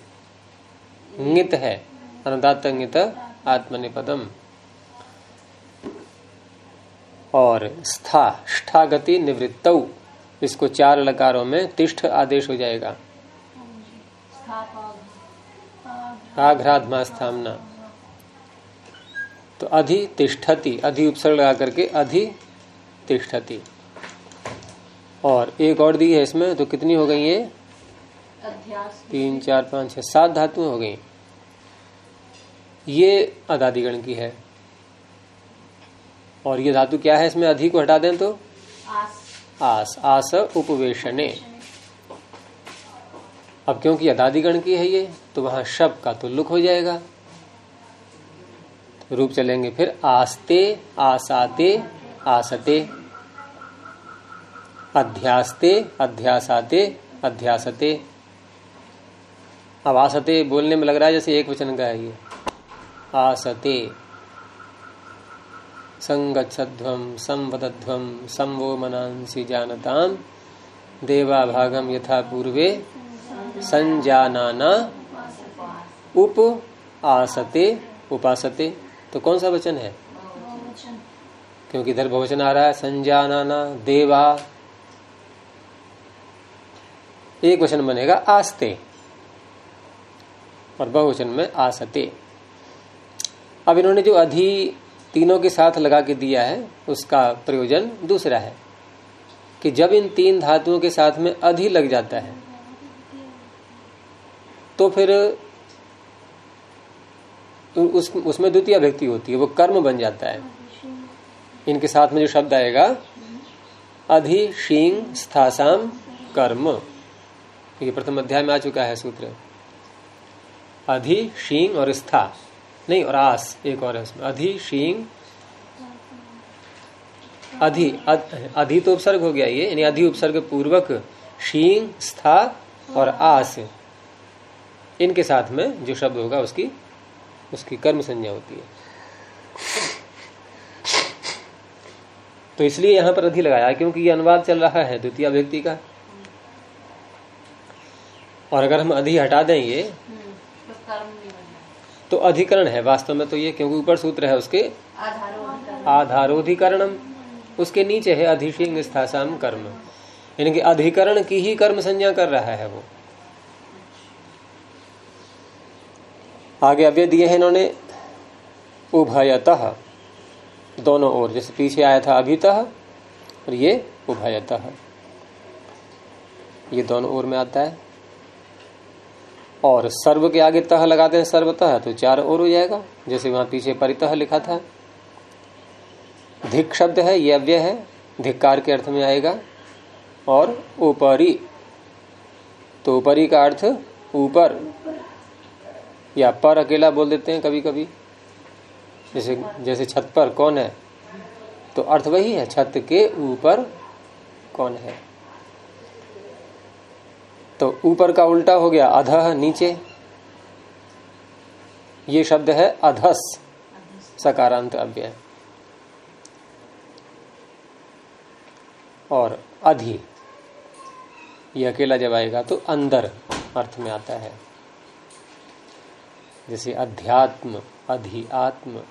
नित है अनुदात आत्मनिपदम। और स्था गति निवृत्त। इसको चार लकारों में तिष्ठ आदेश हो जाएगा। आघ्राधमा स्थामना तो अधि तिष्ठति अधि उपसर्ग लगा करके अधि तिष्ठति। और एक और दी है इसमें तो कितनी हो गई ये? तीन चार पाँच छह सात धातुएँ हो गई। ये अदादिगण की है। और ये धातु क्या है इसमें? अधिक को हटा दें तो? आस। आस, आस उपवेशने। अब क्योंकि अदादिगण की है ये तो वहाँ शब का तो लुक हो जाएगा। रूप चलेंगे। फिर आस्ते, आसाते, आसते, अध्यास्ते, अध्यासाते, अध्यासते। अब आसते बोलने में लग रहा है जैसे एक वचन का है ये। आसते। संगच्छध्वम संवदध्वम संवो मनांसी जानताम देवा भागम यथा पूर्वे। संजानाना। उप, आसते, उपासते। तो कौन सा वचन है? क्योंकि इधर बहुवचन आ रहा है संजानाना देवा। एक वचन बनेगा, आस्ते। और बहुवचन में आसते। अब इन्होंने जो अधि तीनों के साथ लगा के दिया है, उसका प्रयोजन दूसरा है, कि जब इन तीन धातुओं के साथ में अधि लग जाता है तो फिर उस, उसमें द्वितीय व्यक्ति होती है, वो कर्म बन जाता है। इनके साथ में जो शब्द आएगा अधि शींग स्थासाम कर्म। ये प्रथम अध्याय में आ चुका है सूत्र। अधि और स्था। नहीं, और आस, एक और है उसमें। अधि अधि अधि तो उपसर्ग हो गया ये, यानी अधि उपसर्ग पूर्वक शींग स्था और आस। इनके साथ में जो शब्द होगा, उसकी उसकी कर्म संज्ञा होती है। तो इसलिए यहाँ पर अधि लगाया क्योंकि ये अनुवाद चल रहा है द्वितीय व्यक्ति का। और अगर हम अधि हटा देंगे तो अधिकरण है वास्तव में तो ये क्योंकि ऊपर सूत्र है उसके आधारोधिकरणम उसके नीचे है अधिशिंग स्थासाम कर्म। यानी कि अधिकरण की ही कर्म संज्ञा कर रहा है वो। आगे अव्यय दिए हैं इन्होंने, उभयतः। दोनों ओर, जैसे पीछे आया था अभितः, और ये उभयतः। ये दोनों ओर में आता है। और सर्व के आगे तह लगाते हैं सर्वतः तो चार और हो जाएगा। जैसे वहाँ पीछे परितः लिखा था। धिक शब्द है, ये अव्यय है। धिक्कार के अर्थ में आएगा। और ऊपरी तो ऊपरी का अर्थ ऊपर। या पर अकेला बोल देते हैं कभी कभी जैसे जैसे छत पर कौन है? तो अर्थ वही है, छत के ऊपर कौन है? तो ऊपर का उल्टा हो गया अधह नीचे। ये शब्द है अधस, सकारांत अव्यय। और अधि, ये अकेला जब आएगा तो अंदर अर्थ में आता है। जैसे अध्यात्म, अधिआत्म,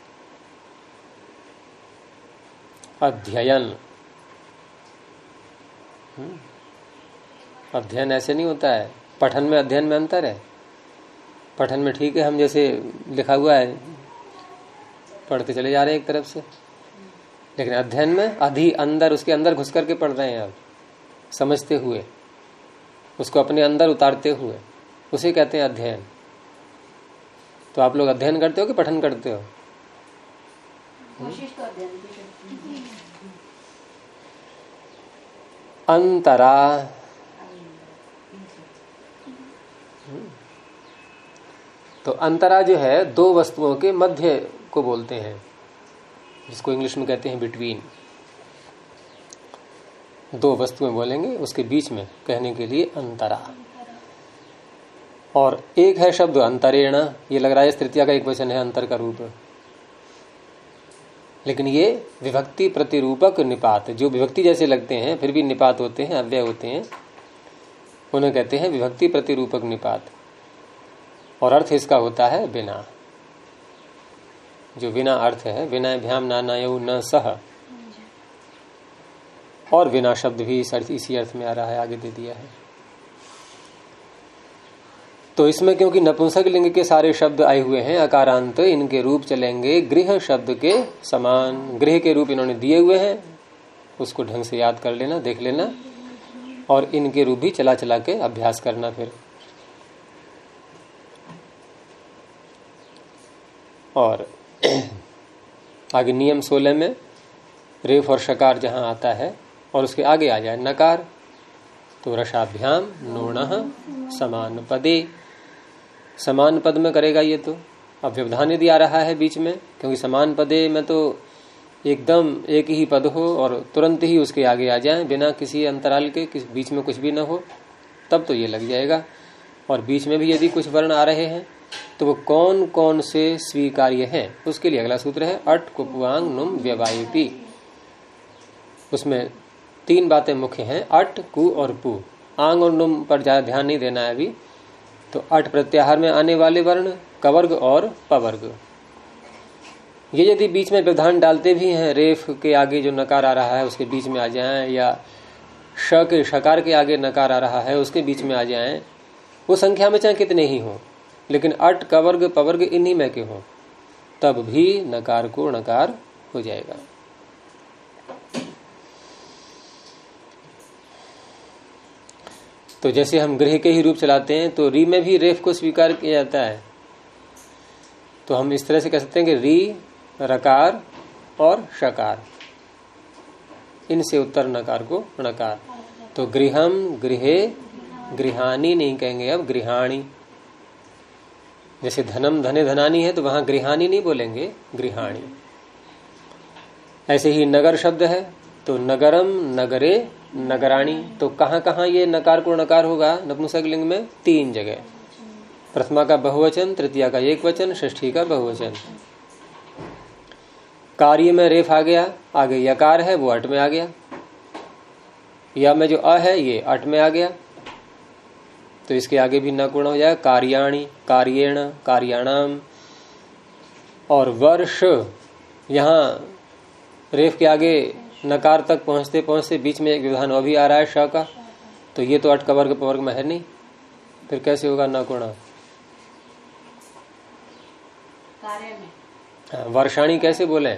अध्ययन। हम्म। अध्ययन ऐसे नहीं होता है। पठन में अध्ययन में अंतर है। पठन में ठीक है, हम जैसे लिखा हुआ है, पढ़ते चले जा रहे हैं एक तरफ़ से। लेकिन अध्ययन में अधि अंदर, उसके अंदर घुस करके पढ़ रहे हैं आप, समझते हुए। उसको अपने अंदर उतारते हुए। उसे कहते हैं अध्ययन। तो आप लोग अध्ययन करते हो कि पठन करते हो? अंतरा। तो अंतरा जो है दो वस्तुओं के मध्य को बोलते हैं जिसको इंग्लिश में कहते हैं बिटवीन दो वस्तुएँ बोलेंगे उसके बीच में कहने के लिए अंतरा। और एक है शब्द अंतरेण। ये लग रहा है तृतीया का एक वचन है अंतर का रूप। लेकिन ये विभक्ति प्रतिरूपक निपात, जो विभक्ति जैसे लगते हैं, फिर भी निपात होते हैं, अव्यय होते हैं, उन्हें कहते हैं विभक्ति प्रतिरूपक निपात। और अर्थ इसका होता है बिना। जो बिना अर्थ है, बिना भ्याम नानायु न सह। और बिना शब्द भी इसी अर्थ में आ रहा है, आगे दे दिया है। तो इसमें क्योंकि नपुंसक लिंग के सारे शब्द आए हुए हैं, अकारांत, इनके रूप चलेंगे, गृह शब्द के समान, गृह के रूप इन्होंने दिए हुए हैं, उसको ढंग से याद कर लेना, देख लेना, और इनके रूप भी चला चला के अभ्यास करना फिर। और [clears throat] आगे नियम सोलह में, रेफ और शकार जहाँ आता है, और उसके आगे आ जाए नकार तो रसाभ्याम नोण समान पदे समान पद में करेगा ये तो। अब व्यवधान यदि आ रहा है बीच में, क्योंकि समान पदे में तो एकदम एक ही पद हो और तुरंत ही उसके आगे आ जाए, बिना किसी अंतराल के, किस बीच में कुछ भी ना हो, तब तो ये लग जाएगा। और बीच में भी यदि कुछ वर्ण आ रहे हैं तो वो कौन कौन से स्वीकार्य हैं? उसके लिए अगला सूत्र है, अट कुपुआंग नुम व्यवायुपी उसमें तीन बातें मुख्य हैं, अट, कु और पु। आंग और नुम पर ज़्यादा ध्यान नहीं देना है अभी। तो अट प्रत्याहार में आने वाले वर्ण, कवर्ग और पवर्ग। ये यदि बीच में व्यवधान डालते भी हैं, रेफ के आगे जो नकार आ रहा है, उसके बीच में आ जाए, या श के शकार के आगे नकार आ रहा है, उसके बीच में आ जाए, वो संख्या में चाहे कितने ही हो, लेकिन अट कवर्ग, पवर्ग इन्हीं में के हो, तब भी नकार को नकार हो जाएगा। तो जैसे हम गृह के ही रूप चलाते हैं तो री में भी रेफ को स्वीकार किया जाता है। तो हम इस तरह से कह सकते हैं कि री, रकार और शकार। इनसे उत्तर नकार को नकार। तो गृहम, गृहे, गृहानी नहीं कहेंगे अब, गृहाणी। जैसे धनम, धने धनानी है तो वहाँ गृहानी नहीं बोलेंगे, गृहाणी। ऐसे ही नगर शब्द है तो नगरम, नगरे नगराणी तो कहाँ कहाँ ये नकार को नकार होगा नपुंसक लिंग में? तीन जगह। प्रथमा का बहुवचन, तृतीया का एक वचन, षष्ठी का बहुवचन। कार्य में रेफ आ गया, आगे यकार है, वो अट में आ गया। या में जो अ है, ये अट में आ गया। तो इसके आगे भी न गुण हो जाए कार्याणी, कार्यण, कार्याणाम। और वर्ष, यहाँ रेफ के आगे नकार तक पहुँचते पहुँचते बीच में एक विधान अभी आ रहा है श का। तो ये तो अट कवर्ग पवर्ग में है नहीं। फिर कैसे होगा न गुण हाँ, वर्षाणी कैसे बोले?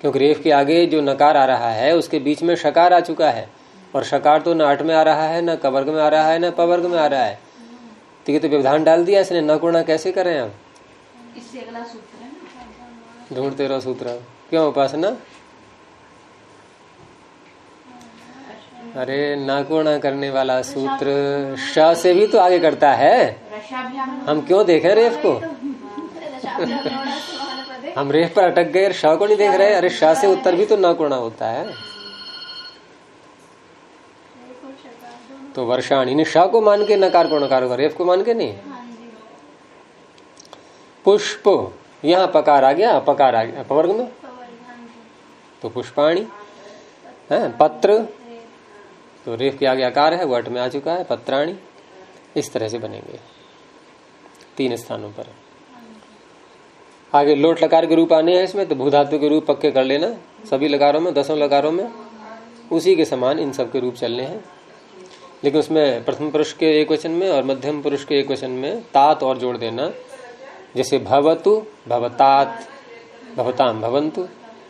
क्योंकि रेफ के आगे जो नकार आ रहा है उसके बीच में शकार आ चुका है। और शकार तो न अट में आ रहा है न कवर्ग में आ रहा है न पवर्ग में आ रहा है। तो ये तो व्यवधान डाल दिया इसने। न गुणा कैसे करें है ढूंढते रहो सूत्र। क्यों उपासना? अरे नाकोणा करने वाला सूत्र श से भी तो आगे करता है। हम क्यों देखें रेफ को? हम रेफ पर अटक गए शाह को नहीं देख रहे। अरे, शाह से उत्तर भी तो नाकोणा होता है। तो वर्षाणी ने शाह को मान के नकार को नकार होगा रेफ को मान के नहीं? पुष्प, यहाँ पकार आ गया, पकार आ गया। पवर्ग में? तो पुष्पाणी? है, पत्र? तो रेफ के आगे आकार है, वट में आ चुका है, पत्राणी। इस तरह से बनेंगे। तीन स्थानों पर। आगे लोट लकार के रूप आने हैं इसमें तो भूधातु के रूप पक्के कर लेना। सभी लकारों में, दसों लकारों में, उसी के समान इन सब के रूप चलने हैं। लेकिन उसमें प्रथम पुरुष के एक वचन में और मध्यम पुरुष के एक वचन में तात और जोड़ देना। जैसे भवतु, भवतात भवताम भवंतु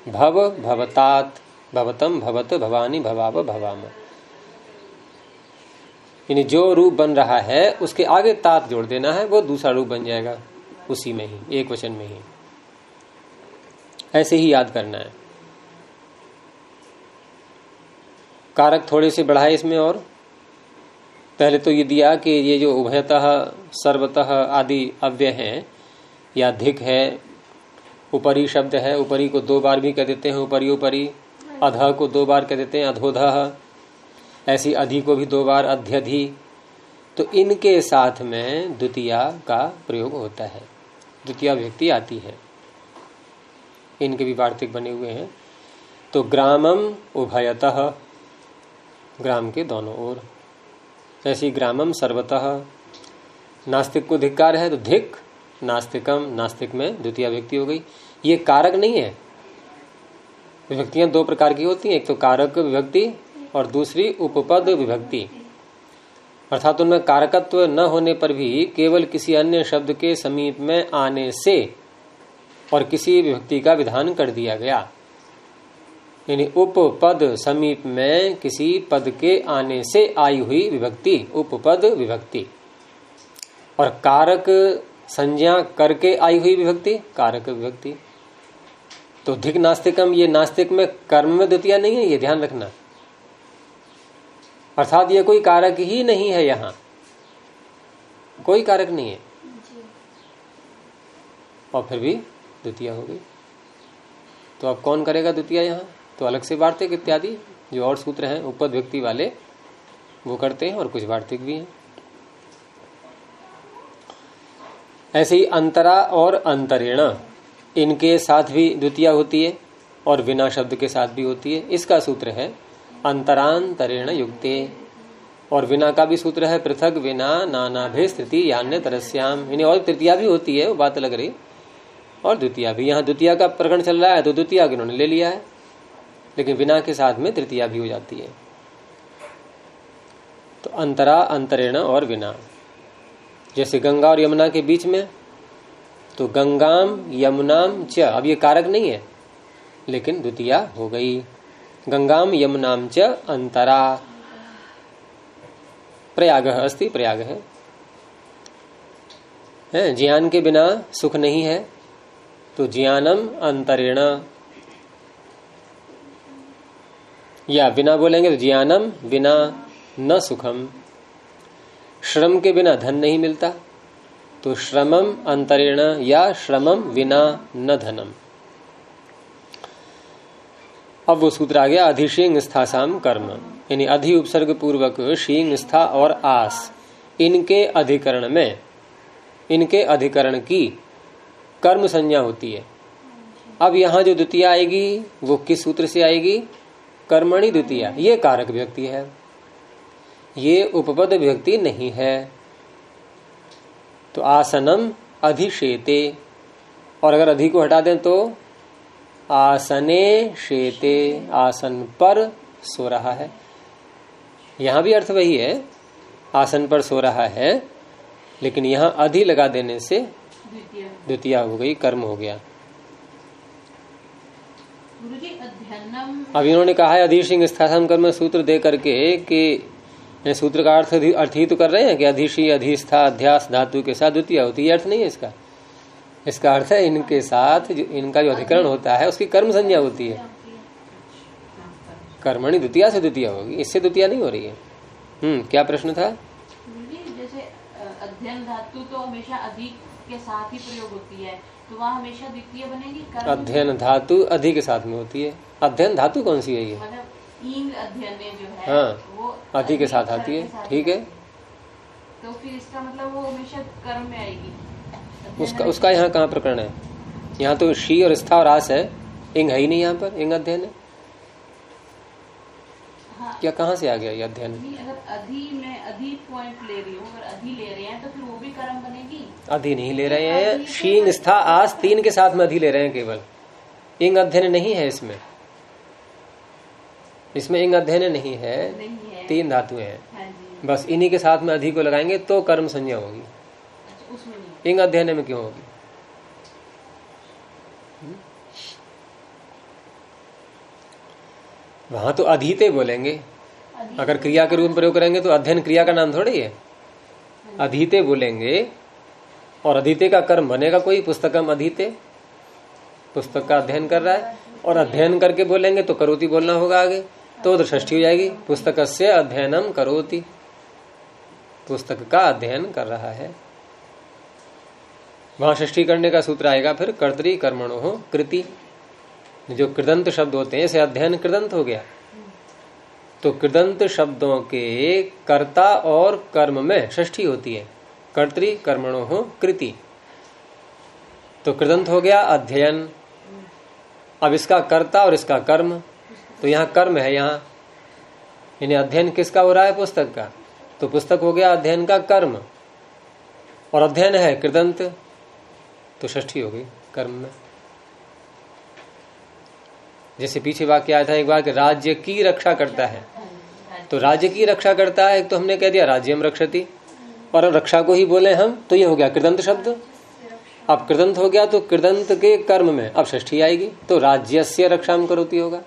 भव, भवतात भवतम भवत, भवानी, भवाव, भवाम। यानी जो रूप बन रहा है, उसके आगे तात जोड़ देना है, वो दूसरा रूप बन जाएगा, उसी में ही, एक वचन में ही। ऐसे ही याद करना है। कारक थोड़े से बढ़ाए इसमें और। पहले तो ये दिया कि ये जो उभयतः, सर्वतः आदि अव्यय हैं, या धिक है ऊपरी शब्द है ऊपरी को दो बार भी कह देते हैं ऊपरी ऊपरी अध को दो बार कह देते हैं, अधोध ऐसी अधि को भी दो बार अध्यधि। तो इनके साथ में द्वितीया का प्रयोग होता है। द्वितीय व्यक्ति आती है। इनके भी वार्तिक बने हुए हैं। तो ग्रामम उभयतः, ग्राम के दोनों ओर। ऐसी ग्रामम सर्वतः, नास्तिक को धिक्कार है तो धिक, नास्तिकम, नास्तिक में द्वितीय व्यक्ति हो गई। ये कारक नहीं है। विभक्तियाँ दो प्रकार की होती हैं। एक तो कारक विभक्ति और दूसरी उपपद विभक्ति। अर्थात उनमें कारकत्व न होने पर भी केवल किसी अन्य शब्द के समीप में आने से और किसी विभक्ति का विधान कर दिया गया। यानी उपपद समीप में किसी पद के आने से आई हुई विभक्ति, उपपद विभक्ति। और कारक संज्ञा करके आई हुई विभक्ति, कारक विभक्ति। तो धिक नास्तिकम, ये नास्तिक में कर्म में द्वितीय नहीं है, ये ध्यान रखना। अर्थात ये कोई कारक ही नहीं है यहाँ। कोई कारक नहीं है। और फिर भी द्वितीय हो गई। तो अब कौन करेगा द्वितीय यहाँ? तो अलग से वार्तिक इत्यादि जो और सूत्र हैं उपद व्यक्ति वाले वो करते हैं और कुछ वार्तिक भी हैं। ऐसे ही अंतरा और अंतरेण इनके साथ भी द्वितीय होती है और बिना शब्द के साथ भी होती है। इसका सूत्र है अंतरांतरेण युक्ते। और विना का भी सूत्र है पृथक, विना नाना भे स्थिति, यान्य तरस्याम। इन्हें और तृतीया भी होती है, वो बात लग रही। और द्वितीय भी, यहाँ द्वितीय का प्रकरण चल रहा है तो द्वितीय इन्होंने ले लिया है। लेकिन बिना के साथ में तृतीया भी हो जाती है। तो अंतरा, अंतरेण और विना। जैसे गंगा और यमुना के बीच में तो गंगाम, यमुनाम, च। अब ये कारक नहीं है, लेकिन द्वितीया हो गई। गंगाम यमुनाम च अंतरा। प्रयाग अस्ति, प्रयाग। है है ज्ञान के बिना सुख नहीं है तो ज्ञानम अंतरेण। या बिना बोलेंगे तो ज्ञानम बिना न सुखम। श्रम के बिना धन नहीं मिलता तो श्रमम अंतरेण या श्रमम बिना न धनम। अब वो सूत्र आ गया अधिशिंग स्थासाम कर्म। यानी अधि उपसर्ग पूर्वक शींग, स्था और आस। इनके अधिकरण में, इनके अधिकरण की कर्म संज्ञा होती है। अब यहाँ जो द्वितीय आएगी, वो किस सूत्र से आएगी? कर्मणि द्वितीय। ये कारक व्यक्ति है। ये उपपद व्यक्ति नहीं है। तो आसनम अधिशेते। और अगर अधि को हटा दें तो आसने शेते आसन पर सो रहा है। यहाँ भी अर्थ वही है आसन पर सो रहा है लेकिन यहाँ अधि लगा देने से द्वितीय। हो गई कर्म हो गया। अब इन्होंने कहा है अधिशिंग स्थान कर्म सूत्र दे करके कि सूत्र का अर्थ अर्थ ही तो कर रहे हैं कि अधिशी अधिष्ठा अध्यास धातु के साथ द्वितीय होती है। अर्थ नहीं है इसका। इसका अर्थ है इनके साथ जो इनका जो अधिकरण होता है उसकी कर्म संज्ञा होती है। कर्मणि द्वितीय से द्वितीय होगी इससे द्वितीय नहीं हो रही है। हम्म क्या प्रश्न था? जैसे अध्ययन धातु तो हमेशा अधिक के साथ ही प्रयोग होती है तो वहाँ हमेशा द्वितीय बनेगी? अध्ययन धातु अधिक के साथ में होती है। अध्ययन धातु कौन सी है ये? मतलब अध्ययन जो है हाँ वो अधिक के साथ आती है। ठीक है। तो फिर इसका मतलब वो हमेशा कर्म में आएगी। उसका उसका यहाँ कहाँ प्रकरण है? यहाँ तो शी और स्था और आस है। इंग है ही नहीं यहाँ पर। इंग अध्ययन है। हाँ। क्या कहाँ से आ गया ये अध्ययन? अधि में अधि पॉइंट ले रही हूँ अगर अधि ले रहे हैं तो फिर वो भी कर्म बनेगी। अधि नहीं ले रहे हैं। शींग स्था आस तीन के साथ में अधि ले रहे हैं केवल। इंग अध्ययन नहीं है इसमें। इसमें इंग अध्ययन नहीं है, नहीं है। तीन धातु है। हाँ बस इन्हीं के साथ में अधि को लगाएँगे तो कर्म संज्ञा होगी। अच्छा, इंग अध्ययन में क्यों होगी? वहाँ तो अधीते बोलेंगे। अगर क्रिया के रूप में प्रयोग करेंगे तो अध्ययन क्रिया का नाम थोड़ी है। अधीते बोलेंगे और अधीते का कर्म बनेगा कोई? पुस्तकम अधीते। पुस्तक का अध्ययन कर रहा है और अध्ययन करके बोलेंगे तो करोती बोलना होगा आगे। तो उधर ष्ठी हो जाएगी। पुस्तक से अध्ययनम करोती। पुस्तक का अध्ययन कर रहा है। वहाँ ष्ठी करने का सूत्र आएगा फिर कर्तरी कर्मणो हो कृति। जो कृदंत शब्द होते हैं, इसे अध्ययन कृदंत हो गया। तो कृदंत शब्दों के कर्ता और कर्म में षष्ठी होती है। कर्तरी कर्मणो हो कृति। तो कृदंत हो गया, अध्ययन। अब इसका कर्ता और इसका कर्म। तो यहाँ कर्म है यहाँ। यानी अध्ययन किसका हो रहा है? पुस्तक का। तो पुस्तक हो गया अध्ययन का कर्म। और अध्ययन है कृदंत। तो षष्ठी हो गई कर्म में। जैसे पीछे वाक्य आया था एक बार कि राज्य की रक्षा करता है। तो राज्य की रक्षा करता है, एक तो हमने कह दिया, राज्यम रक्षति। और रक्षा को ही बोले हम तो ये हो गया कृदंत शब्द। अब कृदंत हो गया तो कृदंत के कर्म में अब ष्ठी आएगी तो राज्य से रक्षा करोती होगा।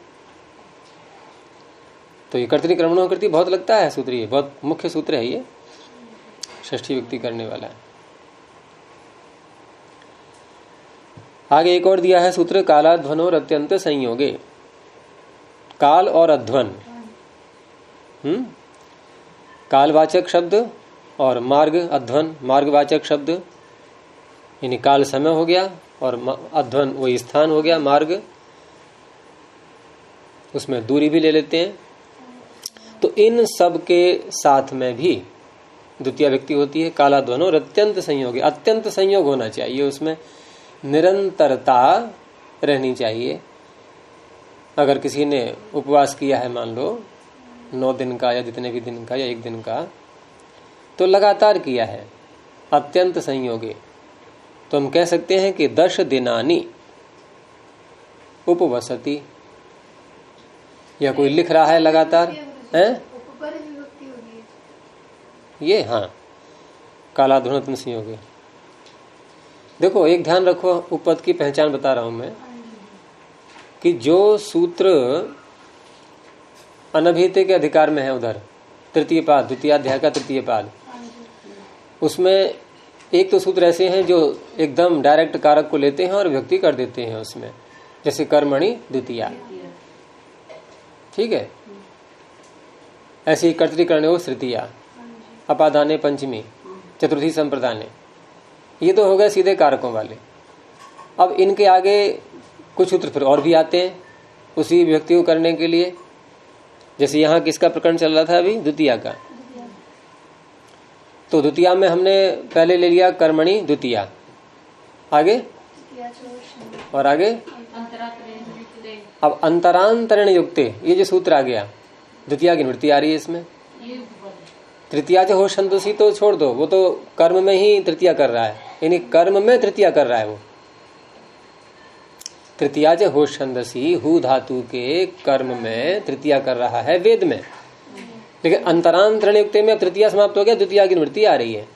तो ये कर्तनी क्रमणों करती, बहुत लगता है सूत्र ये, बहुत मुख्य सूत्र है ये। ष्ठी व्यक्ति करने वाला है। आगे एक और दिया है सूत्र, कालाध्वन और अत्यंत संयोगे। काल और अध्वन। हम्म? कालवाचक शब्द और मार्ग, अध्वन, मार्गवाचक शब्द। यानी काल समय हो गया और अध्वन वही स्थान हो गया, मार्ग। उसमें दूरी भी ले लेते हैं। तो इन सब के साथ में भी द्वितीय व्यक्ति होती है काला ध्वन और अत्यंत संयोग। अत्यंत संयोग होना चाहिए उसमें। निरंतरता रहनी चाहिए। अगर किसी ने उपवास किया है, मान लो, नौ दिन का या जितने भी दिन का या एक दिन का तो लगातार किया है, अत्यंत संयोगे। तो हम कह सकते हैं कि दश दिनानी उपवसती। या कोई लिख रहा है लगातार? है? ये हाँ काला धुनतन संयोगे। देखो, एक ध्यान रखो उपद की पहचान बता रहा हूँ मैं, कि जो सूत्र अनभित के अधिकार में है उधर, तृतीय पाद द्वितीय अध्याय का तृतीय पाद, उसमें एक तो सूत्र ऐसे हैं जो एकदम डायरेक्ट कारक को लेते हैं और व्यक्ति कर देते हैं उसमें, जैसे कर्मणि, द्वितीय। ठीक है? ऐसे कर्तिकरण तृतीया। अपादाने, पंचमी, चतुर्थी संप्रदाने ये तो हो गए सीधे कारकों वाले। अब इनके आगे कुछ सूत्र फिर और भी आते हैं, उसी व्यक्ति को करने के लिए। जैसे यहाँ किसका प्रकरण चल रहा था अभी? द्वितीय का। तो द्वितीय में हमने पहले ले लिया कर्मणि, द्वितीय। आगे? और आगे? अब अंतरांतरण युक्त, ये जो सूत्र आ गया, द्वितीय की निवृत्ति आ रही है इसमें। तृतीया जो हो संतोषी तो छोड़ दो, वो तो कर्म में ही तृतीया कर रहा है। यानी कर्म में तृतीया कर रहा है वो। तृतीया जो हो छंदसी हु धातु के कर्म में तृतीया कर रहा है वेद में। लेकिन अंतरांतरण युक्त में अब तृतीया समाप्त हो गया, द्वितीय की निवृत्ति आ रही है।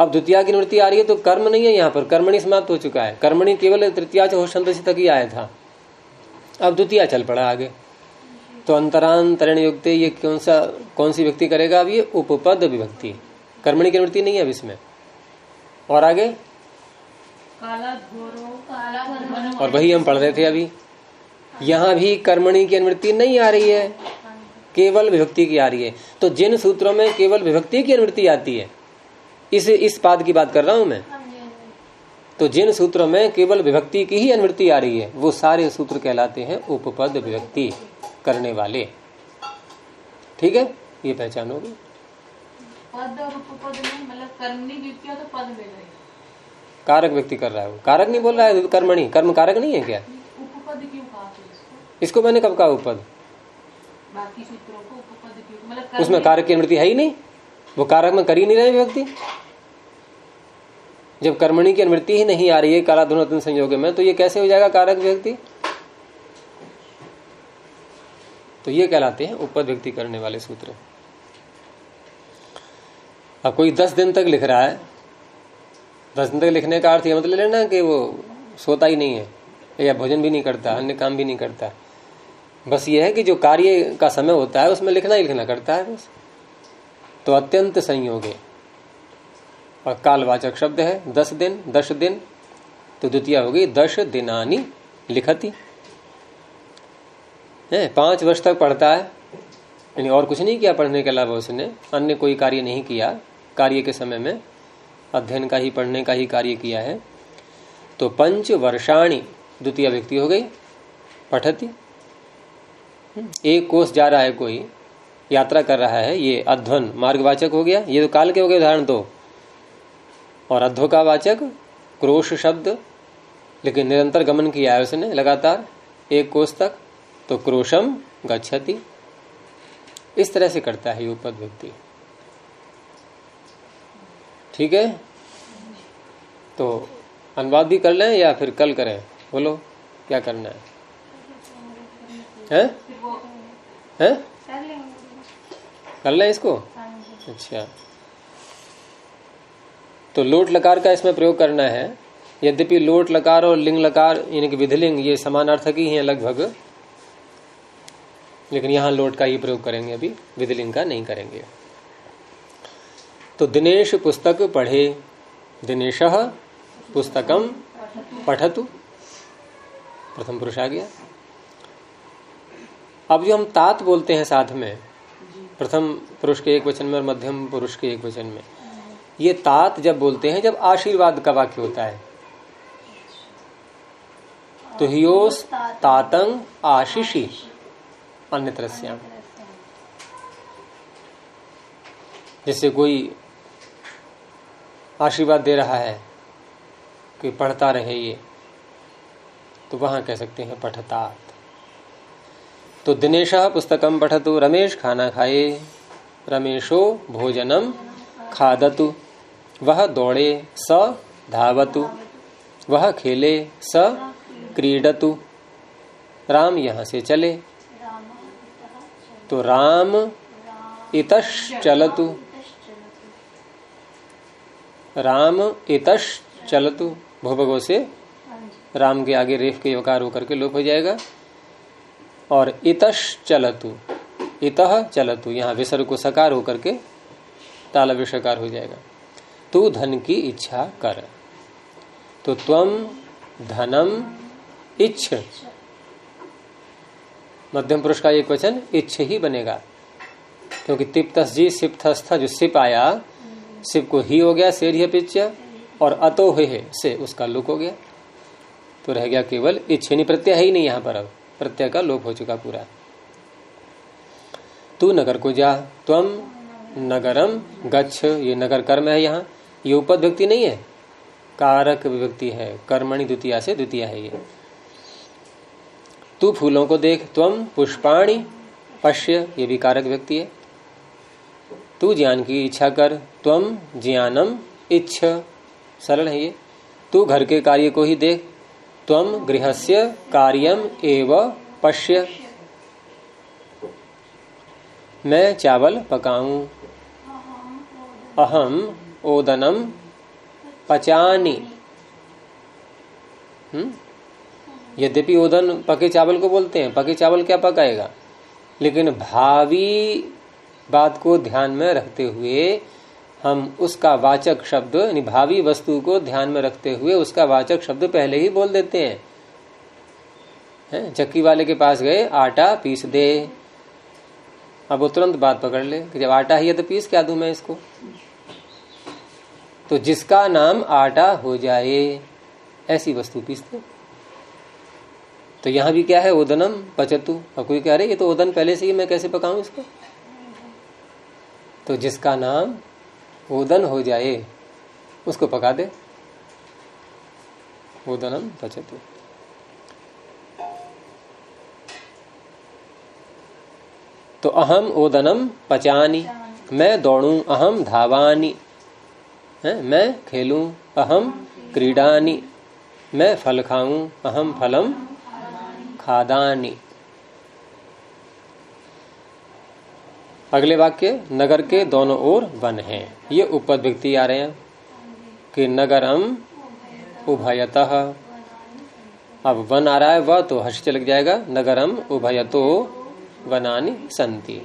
अब द्वितीय की निवृत्ति आ रही है तो कर्म नहीं है यहाँ पर, कर्मणि समाप्त हो चुका है। कर्मणि केवल तृतीया हो संतोषी तक ही आया था। अब द्वितीय चल पड़ा आगे। तो अंतरांतरण युक्त ये कौन सा कौन सी व्यक्ति करेगा अब ये? उपपद विभक्ति कर्मणी की निवृत्ति नहीं है अब इसमें। और आगे? और वही हम पढ़ रहे थे अभी। यहाँ भी कर्मणी की अनुवृत्ति नहीं आ रही है। केवल विभक्ति की आ रही है। तो जिन सूत्रों में केवल विभक्ति की अनुवृत्ति आती है इस इस पाद की बात कर रहा हूँ मैं। तो जिन सूत्रों में केवल विभक्ति की ही अनुवृत्ति आ रही है वो सारे सूत्र कहलाते हैं उपपद विभक्ति करने वाले। ठीक है? ये पहचान होगी पद और उपपद में मतलब कर्मणी तो पद कारक व्यक्ति कर रहा है वो। कारक नहीं बोल रहा है? कर्मणि। कर्म कारक नहीं है क्या? उपपद क्यों कहा इसको? इसको मैंने कब कहा उपद बाकी सूत्रों को उपपद क्यों? मतलब उसमें कारक की अनुवृत्ति है ही नहीं। वो कारक में कर ही नहीं रहे व्यक्ति। जब कर्मणि की अनुवृत्ति ही नहीं आ रही है काला धुनतन संयोग में तो ये कैसे हो जाएगा कारक व्यक्ति? तो ये कहलाते हैं उपद व्यक्ति करने वाले सूत्र। अब कोई दस दिन तक लिख रहा है, दस दिन तक लिखने का अर्थ ये मतलब लेना कि वो सोता ही नहीं है, या भोजन भी नहीं करता, अन्य काम भी नहीं करता। बस ये है कि जो कार्य का समय होता है, उसमें लिखना ही लिखना करता है बस। तो अत्यंत संयोग। है और कालवाचक शब्द है, दस दिन दस दिन तो द्वितीय होगी दस दिनानी लिखती। है, पाँच वर्ष तक पढ़ता है। यानी और कुछ नहीं किया पढ़ने के अलावा उसने, अन्य कोई कार्य नहीं किया कार्य के समय में। अध्ययन का ही, पढ़ने का ही कार्य किया है। तो पंच वर्षाणी द्वितीय व्यक्ति हो गई, पठती। एक कोष जा रहा है कोई, यात्रा कर रहा है, ये अध्वन मार्गवाचक हो गया। ये तो काल के हो गए, उदाहरण दो। और अध्व का वाचक, क्रोश शब्द, लेकिन निरंतर गमन किया है उसने, लगातार, एक कोष तक। तो क्रोशम गच्छति। इस तरह से करता है उपद व्यक्ति। ठीक है? तो अनुवाद भी कर लें या फिर कल करें? बोलो, क्या करना है? हैं? हैं? कर लें इसको? अच्छा। तो लोट लकार का इसमें प्रयोग करना है। यद्यपि लोट लकार और लिंग लकार, यानी कि विधिलिंग, ये समान अर्थक ही है लगभग। लेकिन यहाँ लोट का ही प्रयोग करेंगे अभी, विधिलिंग का नहीं करेंगे। तो दिनेश पुस्तक पढ़े, दिनेश पुस्तकम पठतु। प्रथम पुरुष आ गया। अब जो हम तात बोलते हैं साथ में, प्रथम पुरुष के एक वचन में और मध्यम पुरुष के एक वचन में, ये तात जब बोलते हैं, जब आशीर्वाद का वाक्य होता है। तो हियोस तातंग आशीषी। अन्य तरह जैसे कोई आशीर्वाद दे रहा है कि पढ़ता रहे ये तो वहाँ कह सकते हैं पठतात। तो दिनेश पुस्तकम पठतु, रमेश खाना खाए, रमेशो भोजनम खादतु, वह दौड़े स धावतु, वह खेले स क्रीडतु, राम यहाँ से चले। तो राम इतश चलतु राम इतश चलतु भूभगो से राम के आगे रेफ के यकार होकर के लोप हो जाएगा। और इतश चलतु इतः चलतु यहाँ विसर्ग को सकार होकर के ताला विषकार हो जाएगा। तू धन की इच्छा कर तो त्वम धनम इच्छ मध्यम पुरुष का एक वचन इच्छ ही बनेगा। क्योंकि तिप्तस जी सिप्थस्थ जो सिप आया, सिप को ही हो गया शेर पिच और अतो है से उसका लुक हो गया। तो रह गया केवल इच्छनी प्रत्यय है ही नहीं यहाँ पर अब। प्रत्यय का लोप हो चुका पूरा। तू नगर को जा तम नगरम गच्छ। ये नगर कर्म है यहाँ। ये उपद व्यक्ति नहीं है। कारक व्यक्ति है। कर्मणि द्वितीय से द्वितीय है ये। तू फूलों को देख त्वम पुष्पाणी। पश्य, ये भी कारक व्यक्ति है। तू ज्ञान की इच्छा कर त्वम ज्ञानम इच्छ। सरल है ये। तू घर के कार्य को ही देख त्वम गृहस्य कार्यम एव पश्य। मैं चावल पकाऊं। अहम ओदनम पचानी। हम्म? यद्यपि ओदन पके चावल को बोलते हैं, पके चावल क्या पकाएगा? लेकिन भावी बात को ध्यान में रखते हुए हम उसका वाचक शब्द, यानी भावी वस्तु को ध्यान में रखते हुए उसका वाचक शब्द पहले ही बोल देते हैं। है? चक्की वाले के पास गए, आटा पीस दे। अब वो तुरंत बात पकड़ ले कि जब आटा ही है तो पीस क्या दू मैं इसको? तो जिसका नाम आटा हो जाए, ऐसी वस्तु पीसते तो यहाँ भी क्या है? ओदनम पचतु। और कोई कह रहे ये तो ओदन पहले से ही मैं कैसे पकाऊं इसको? तो जिसका नाम ओदन हो जाए, उसको पका दे। ओदनम पचतु। तो अहम ओदनम पचानी। मैं दौड़ू, अहम धावानी। है? मैं खेलूं, अहम क्रीडानी। मैं फल खाऊं, अहम फलम खादानी। अगले वाक्य नगर के दोनों ओर वन हैं। ये उपद व्यक्ति आ रहे हैं कि नगरम उभयत। अब वन आ रहा है वह तो हर्ष लग जाएगा नगरम उभयतो वनानी संति।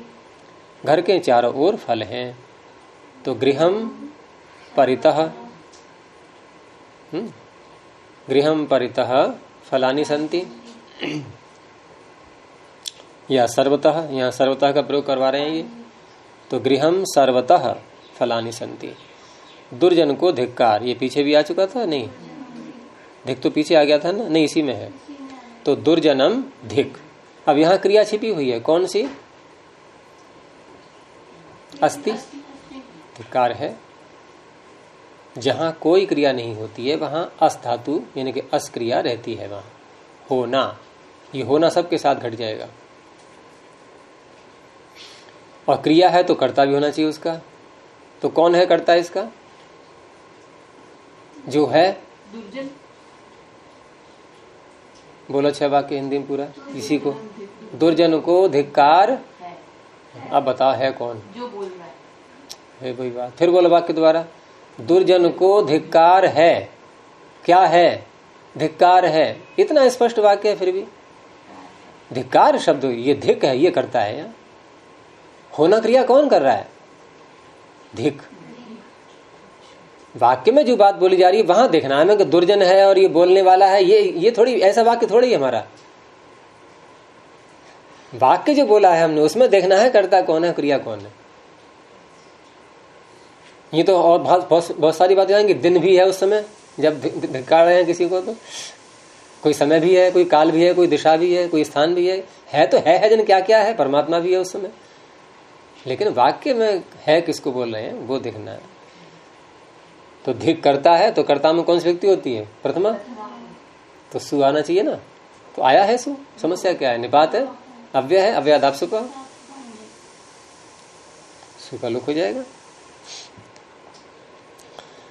घर के चारों ओर फल हैं। तो गृहम परितः हम्म, गृहम परितः फलानी संति। [clears throat] या सर्वतः, यहाँ सर्वतः का प्रयोग करवा रहे हैं ये। तो गृहम सर्वतः फलानी संति दुर्जन को धिक्कार, ये पीछे भी आ चुका था? नहीं। धिक तो पीछे आ गया था ना? नहीं, इसी में है। तो दुर्जनम धिक। अब यहाँ क्रिया छिपी हुई है। कौन सी? अस्ति धिक्कार है। जहाँ कोई क्रिया नहीं होती है, वहाँ अस धातु यानी कि अस क्रिया रहती है वहाँ। होना ये होना सबके साथ घट जाएगा। और क्रिया है तो कर्ता भी होना चाहिए उसका। तो कौन है कर्ता इसका? जो है? दुर्जन। बोलो छह वाक्य हिंदी में पूरा। इसी को। दुर्जन को धिक्कार। अब बताओ है कौन? जो बोल रहा है। है कोई बात। फिर बोलो वाक्य द्वारा दुर्जन को धिक्कार है। क्या है? धिक्कार है। इतना स्पष्ट वाक्य है फिर भी। धिक्कार शब्द ये धिक है, ये करता है। यहाँ होना क्रिया कौन कर रहा है? धिक। वाक्य में जो बात बोली जा रही है, वहाँ देखना है कि दुर्जन है और ये बोलने वाला है, ये ये थोड़ी, ऐसा वाक्य थोड़ी हमारा। वाक्य जो बोला है हमने, उसमें देखना है करता कौन है, क्रिया कौन है। ये तो और बहुत बहुत सारी बातें आएँगी। दिन भी है उस समय, जब धिक्कार रहे हैं किसी को तो। कोई समय भी है, कोई काल भी है, कोई दिशा भी है, कोई स्थान भी है। है तो है है जन क्या क्या है, परमात्मा भी है उस समय। लेकिन वाक्य में है किसको बोल रहे हैं, वो देखना है। तो धिक करता है तो कर्ता में कौन सी व्यक्ति होती है? प्रथमा? तो सु आना चाहिए ना। तो आया है सु? समस्या क्या है? निपात है? अव्यय है? अव्यय सुपा सुपा लुक हो जाएगा।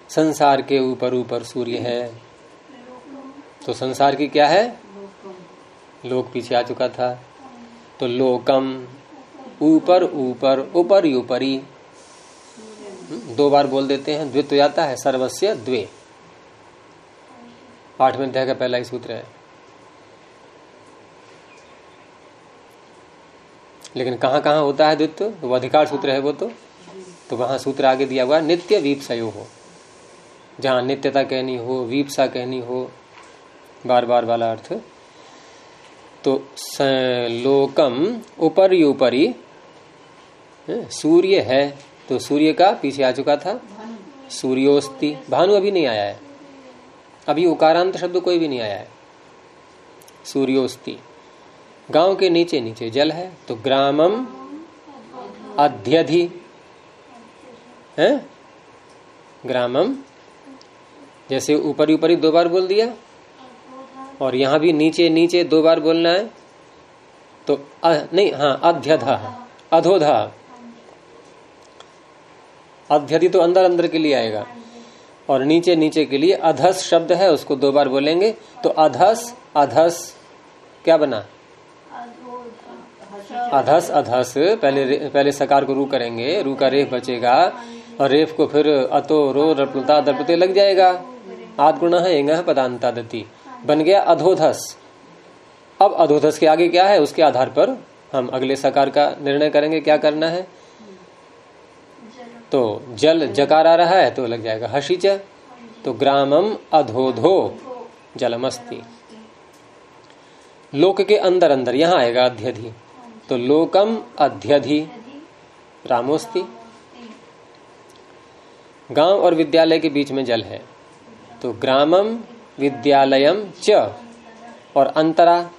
संसार के ऊपर ऊपर सूर्य है। तो संसार की क्या है? लोक पीछे आ चुका था। तो लोकम ऊपर ऊपर ऊपर ऊपरी दो बार बोल देते हैं द्वित तो जाता है सर्वस्व द्वे। आठवें अध्याय का पहला ही सूत्र है। लेकिन कहाँ कहाँ होता है द्वित्व? वो अधिकार सूत्र है वो तो। तो वहाँ सूत्र आगे दिया हुआ नित्य वीपसयो। हो जहाँ नित्यता कहनी हो वीपसा कहनी हो बार बार वाला अर्थ। तो लोकम ऊपर ऊपरी सूर्य है तो सूर्य का पीछे आ चुका था। सूर्योस्ति, भानु अभी नहीं आया है। अभी उकारांत शब्द कोई भी नहीं आया है। सूर्योस्ति, गाँव के नीचे नीचे जल है तो ग्रामम अध्यधि, है, ग्रामम, जैसे ऊपर ऊपरी दो बार बोल दिया। और यहाँ भी नीचे नीचे दो बार बोलना है। तो अ, नहीं हाँ अध्यध अधोधा। अध्यधि तो अंदर अंदर के लिए आएगा। और नीचे नीचे के लिए अधस शब्द है उसको दो बार बोलेंगे। तो अधस अधस क्या बना? अधस अधस पहले पहले सकार को रू करेंगे। रू का रेफ बचेगा। और रेफ को फिर अतो रो रपलता दर्पते लग जाएगा। आद गुण है पदांता दती बन गया अधोधस। अब अधोधस के आगे क्या है? उसके आधार पर हम अगले सकार का निर्णय करेंगे, क्या करना है? तो जल जकार आ रहा है तो लग जाएगा हसीच तो ग्रामम अधोधो जलमस्ती। लोक के अंदर अंदर, यहाँ आएगा अध्यधि। तो लोकम अध्यधि रामोस्ती। गाँव और विद्यालय के बीच में जल है। तो ग्रामम विद्यालयम च। और अंतरा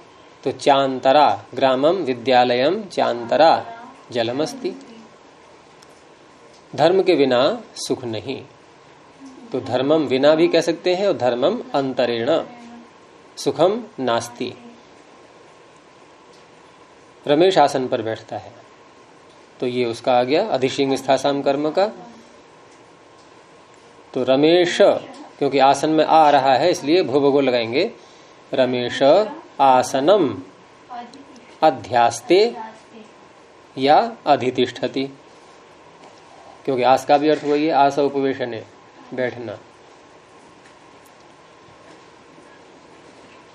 तो चांतरा ग्रामम विद्यालयम चांतरा, जलमस्ती। धर्म के बिना सुख नहीं। तो धर्मम बिना भी कह सकते हैं और धर्मम अंतरेण। सुखम नास्ति। रमेश आसन पर बैठता है। तो ये उसका आ गया अधिशिंग स्थासाम कर्म का। तो रमेश क्योंकि आसन में आ रहा है, इसलिए भूभगो लगाएँगे। रमेश, आसनम, अध्यास्ते या अधितिष्ठति। क्योंकि आस का भी अर्थ वही है, आस उपवेशन है, बैठना।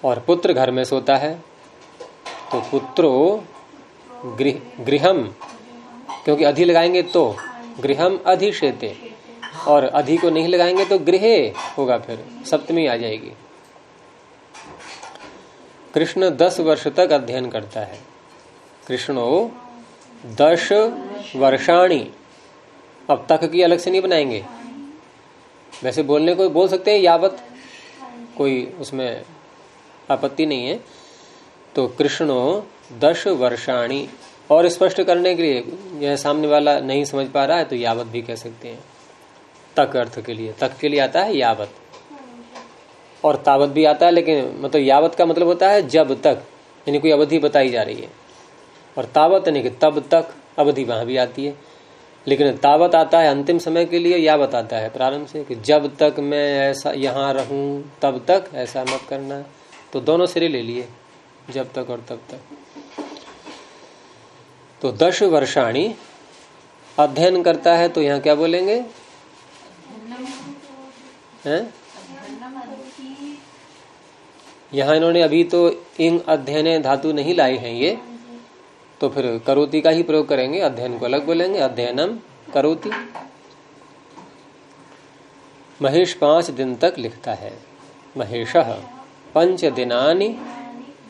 और पुत्र घर में सोता है तो पुत्रो गृहम। क्योंकि अधि लगाएँगे तो गृहम अधिशेते। और अधि को नहीं लगाएँगे तो गृह होगा फिर, सप्तमी आ जाएगी। कृष्ण दस वर्ष तक अध्ययन करता है। कृष्णो दश वर्षाणी। अब तक की अलग से नहीं बनाएँगे। वैसे बोलने को बोल सकते हैं यावत, कोई उसमें आपत्ति नहीं है। तो कृष्णो दश वर्षाणी, और स्पष्ट करने के लिए, यह सामने वाला नहीं समझ पा रहा है तो यावत भी कह सकते हैं। तक अर्थ के लिए। तक के लिए आता है यावत। और तावत भी आता है, लेकिन मतलब यावत का मतलब होता है जब तक, यानी कोई अवधि बताई जा रही है। और तावत, यानी कि तब तक अवधि वहाँ भी आती है। लेकिन तावत आता है अंतिम समय के लिए या बताता है प्रारंभ से, कि जब तक मैं ऐसा यहाँ रहूँ, तब तक ऐसा मत करना। तो दोनों सिरे ले लिए, जब तक और तब तक। तो दश वर्षाणी अध्ययन करता है तो यहाँ क्या बोलेंगे? हैं? यहाँ इन्होंने अभी तो इन अध्ययन धातु नहीं लाई हैं ये। तो फिर करोति का ही प्रयोग करेंगे, अध्ययन को अलग बोलेंगे, अध्ययनम करोति। महेश पाँच दिन तक लिखता है। महेश पंच दिनानि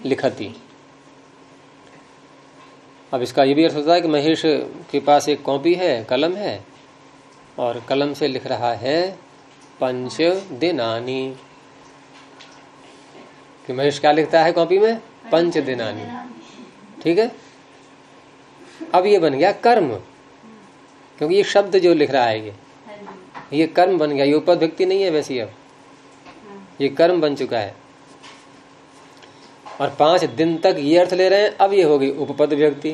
लिखती। अब इसका ये भी अर्थ होता है कि महेश के पास एक कॉपी है, कलम है, और कलम से लिख रहा है पंच दिनानी। कि महेश क्या लिखता है कॉपी में? पंच दिनानी। ठीक है? अब ये बन गया कर्म। क्योंकि ये शब्द जो लिख रहा है ये। ये कर्म बन गया। ये उपद व्यक्ति नहीं है वैसी अब। ये कर्म बन चुका है। और पाँच दिन तक ये अर्थ ले रहे हैं, अब ये होगी उपपद व्यक्ति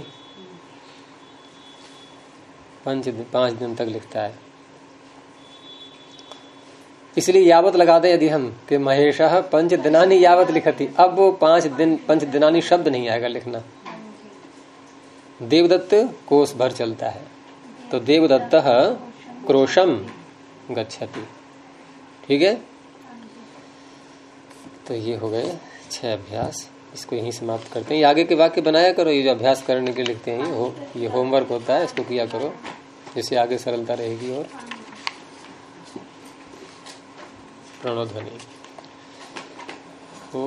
पंच पाँच दिन तक लिखता है। इसलिए यावत लगा दे यदि हम कि महेश पंच दिनानी यावत लिखती। अब वो पाँच दिन, पंच दिनानी शब्द नहीं आएगा लिखना। देवदत्त कोष भर चलता है। तो देवदत्त क्रोशम गच्छति। ठीक है? तो ये हो गए छह अभ्यास। इसको यहीं समाप्त करते हैं। आगे के वाक्य बनाया करो। ये जो अभ्यास करने के लिखते हैं, ये ये होमवर्क होता है, इसको किया करो। जिससे आगे सरलता रहेगी और प्रणध्वनि ओ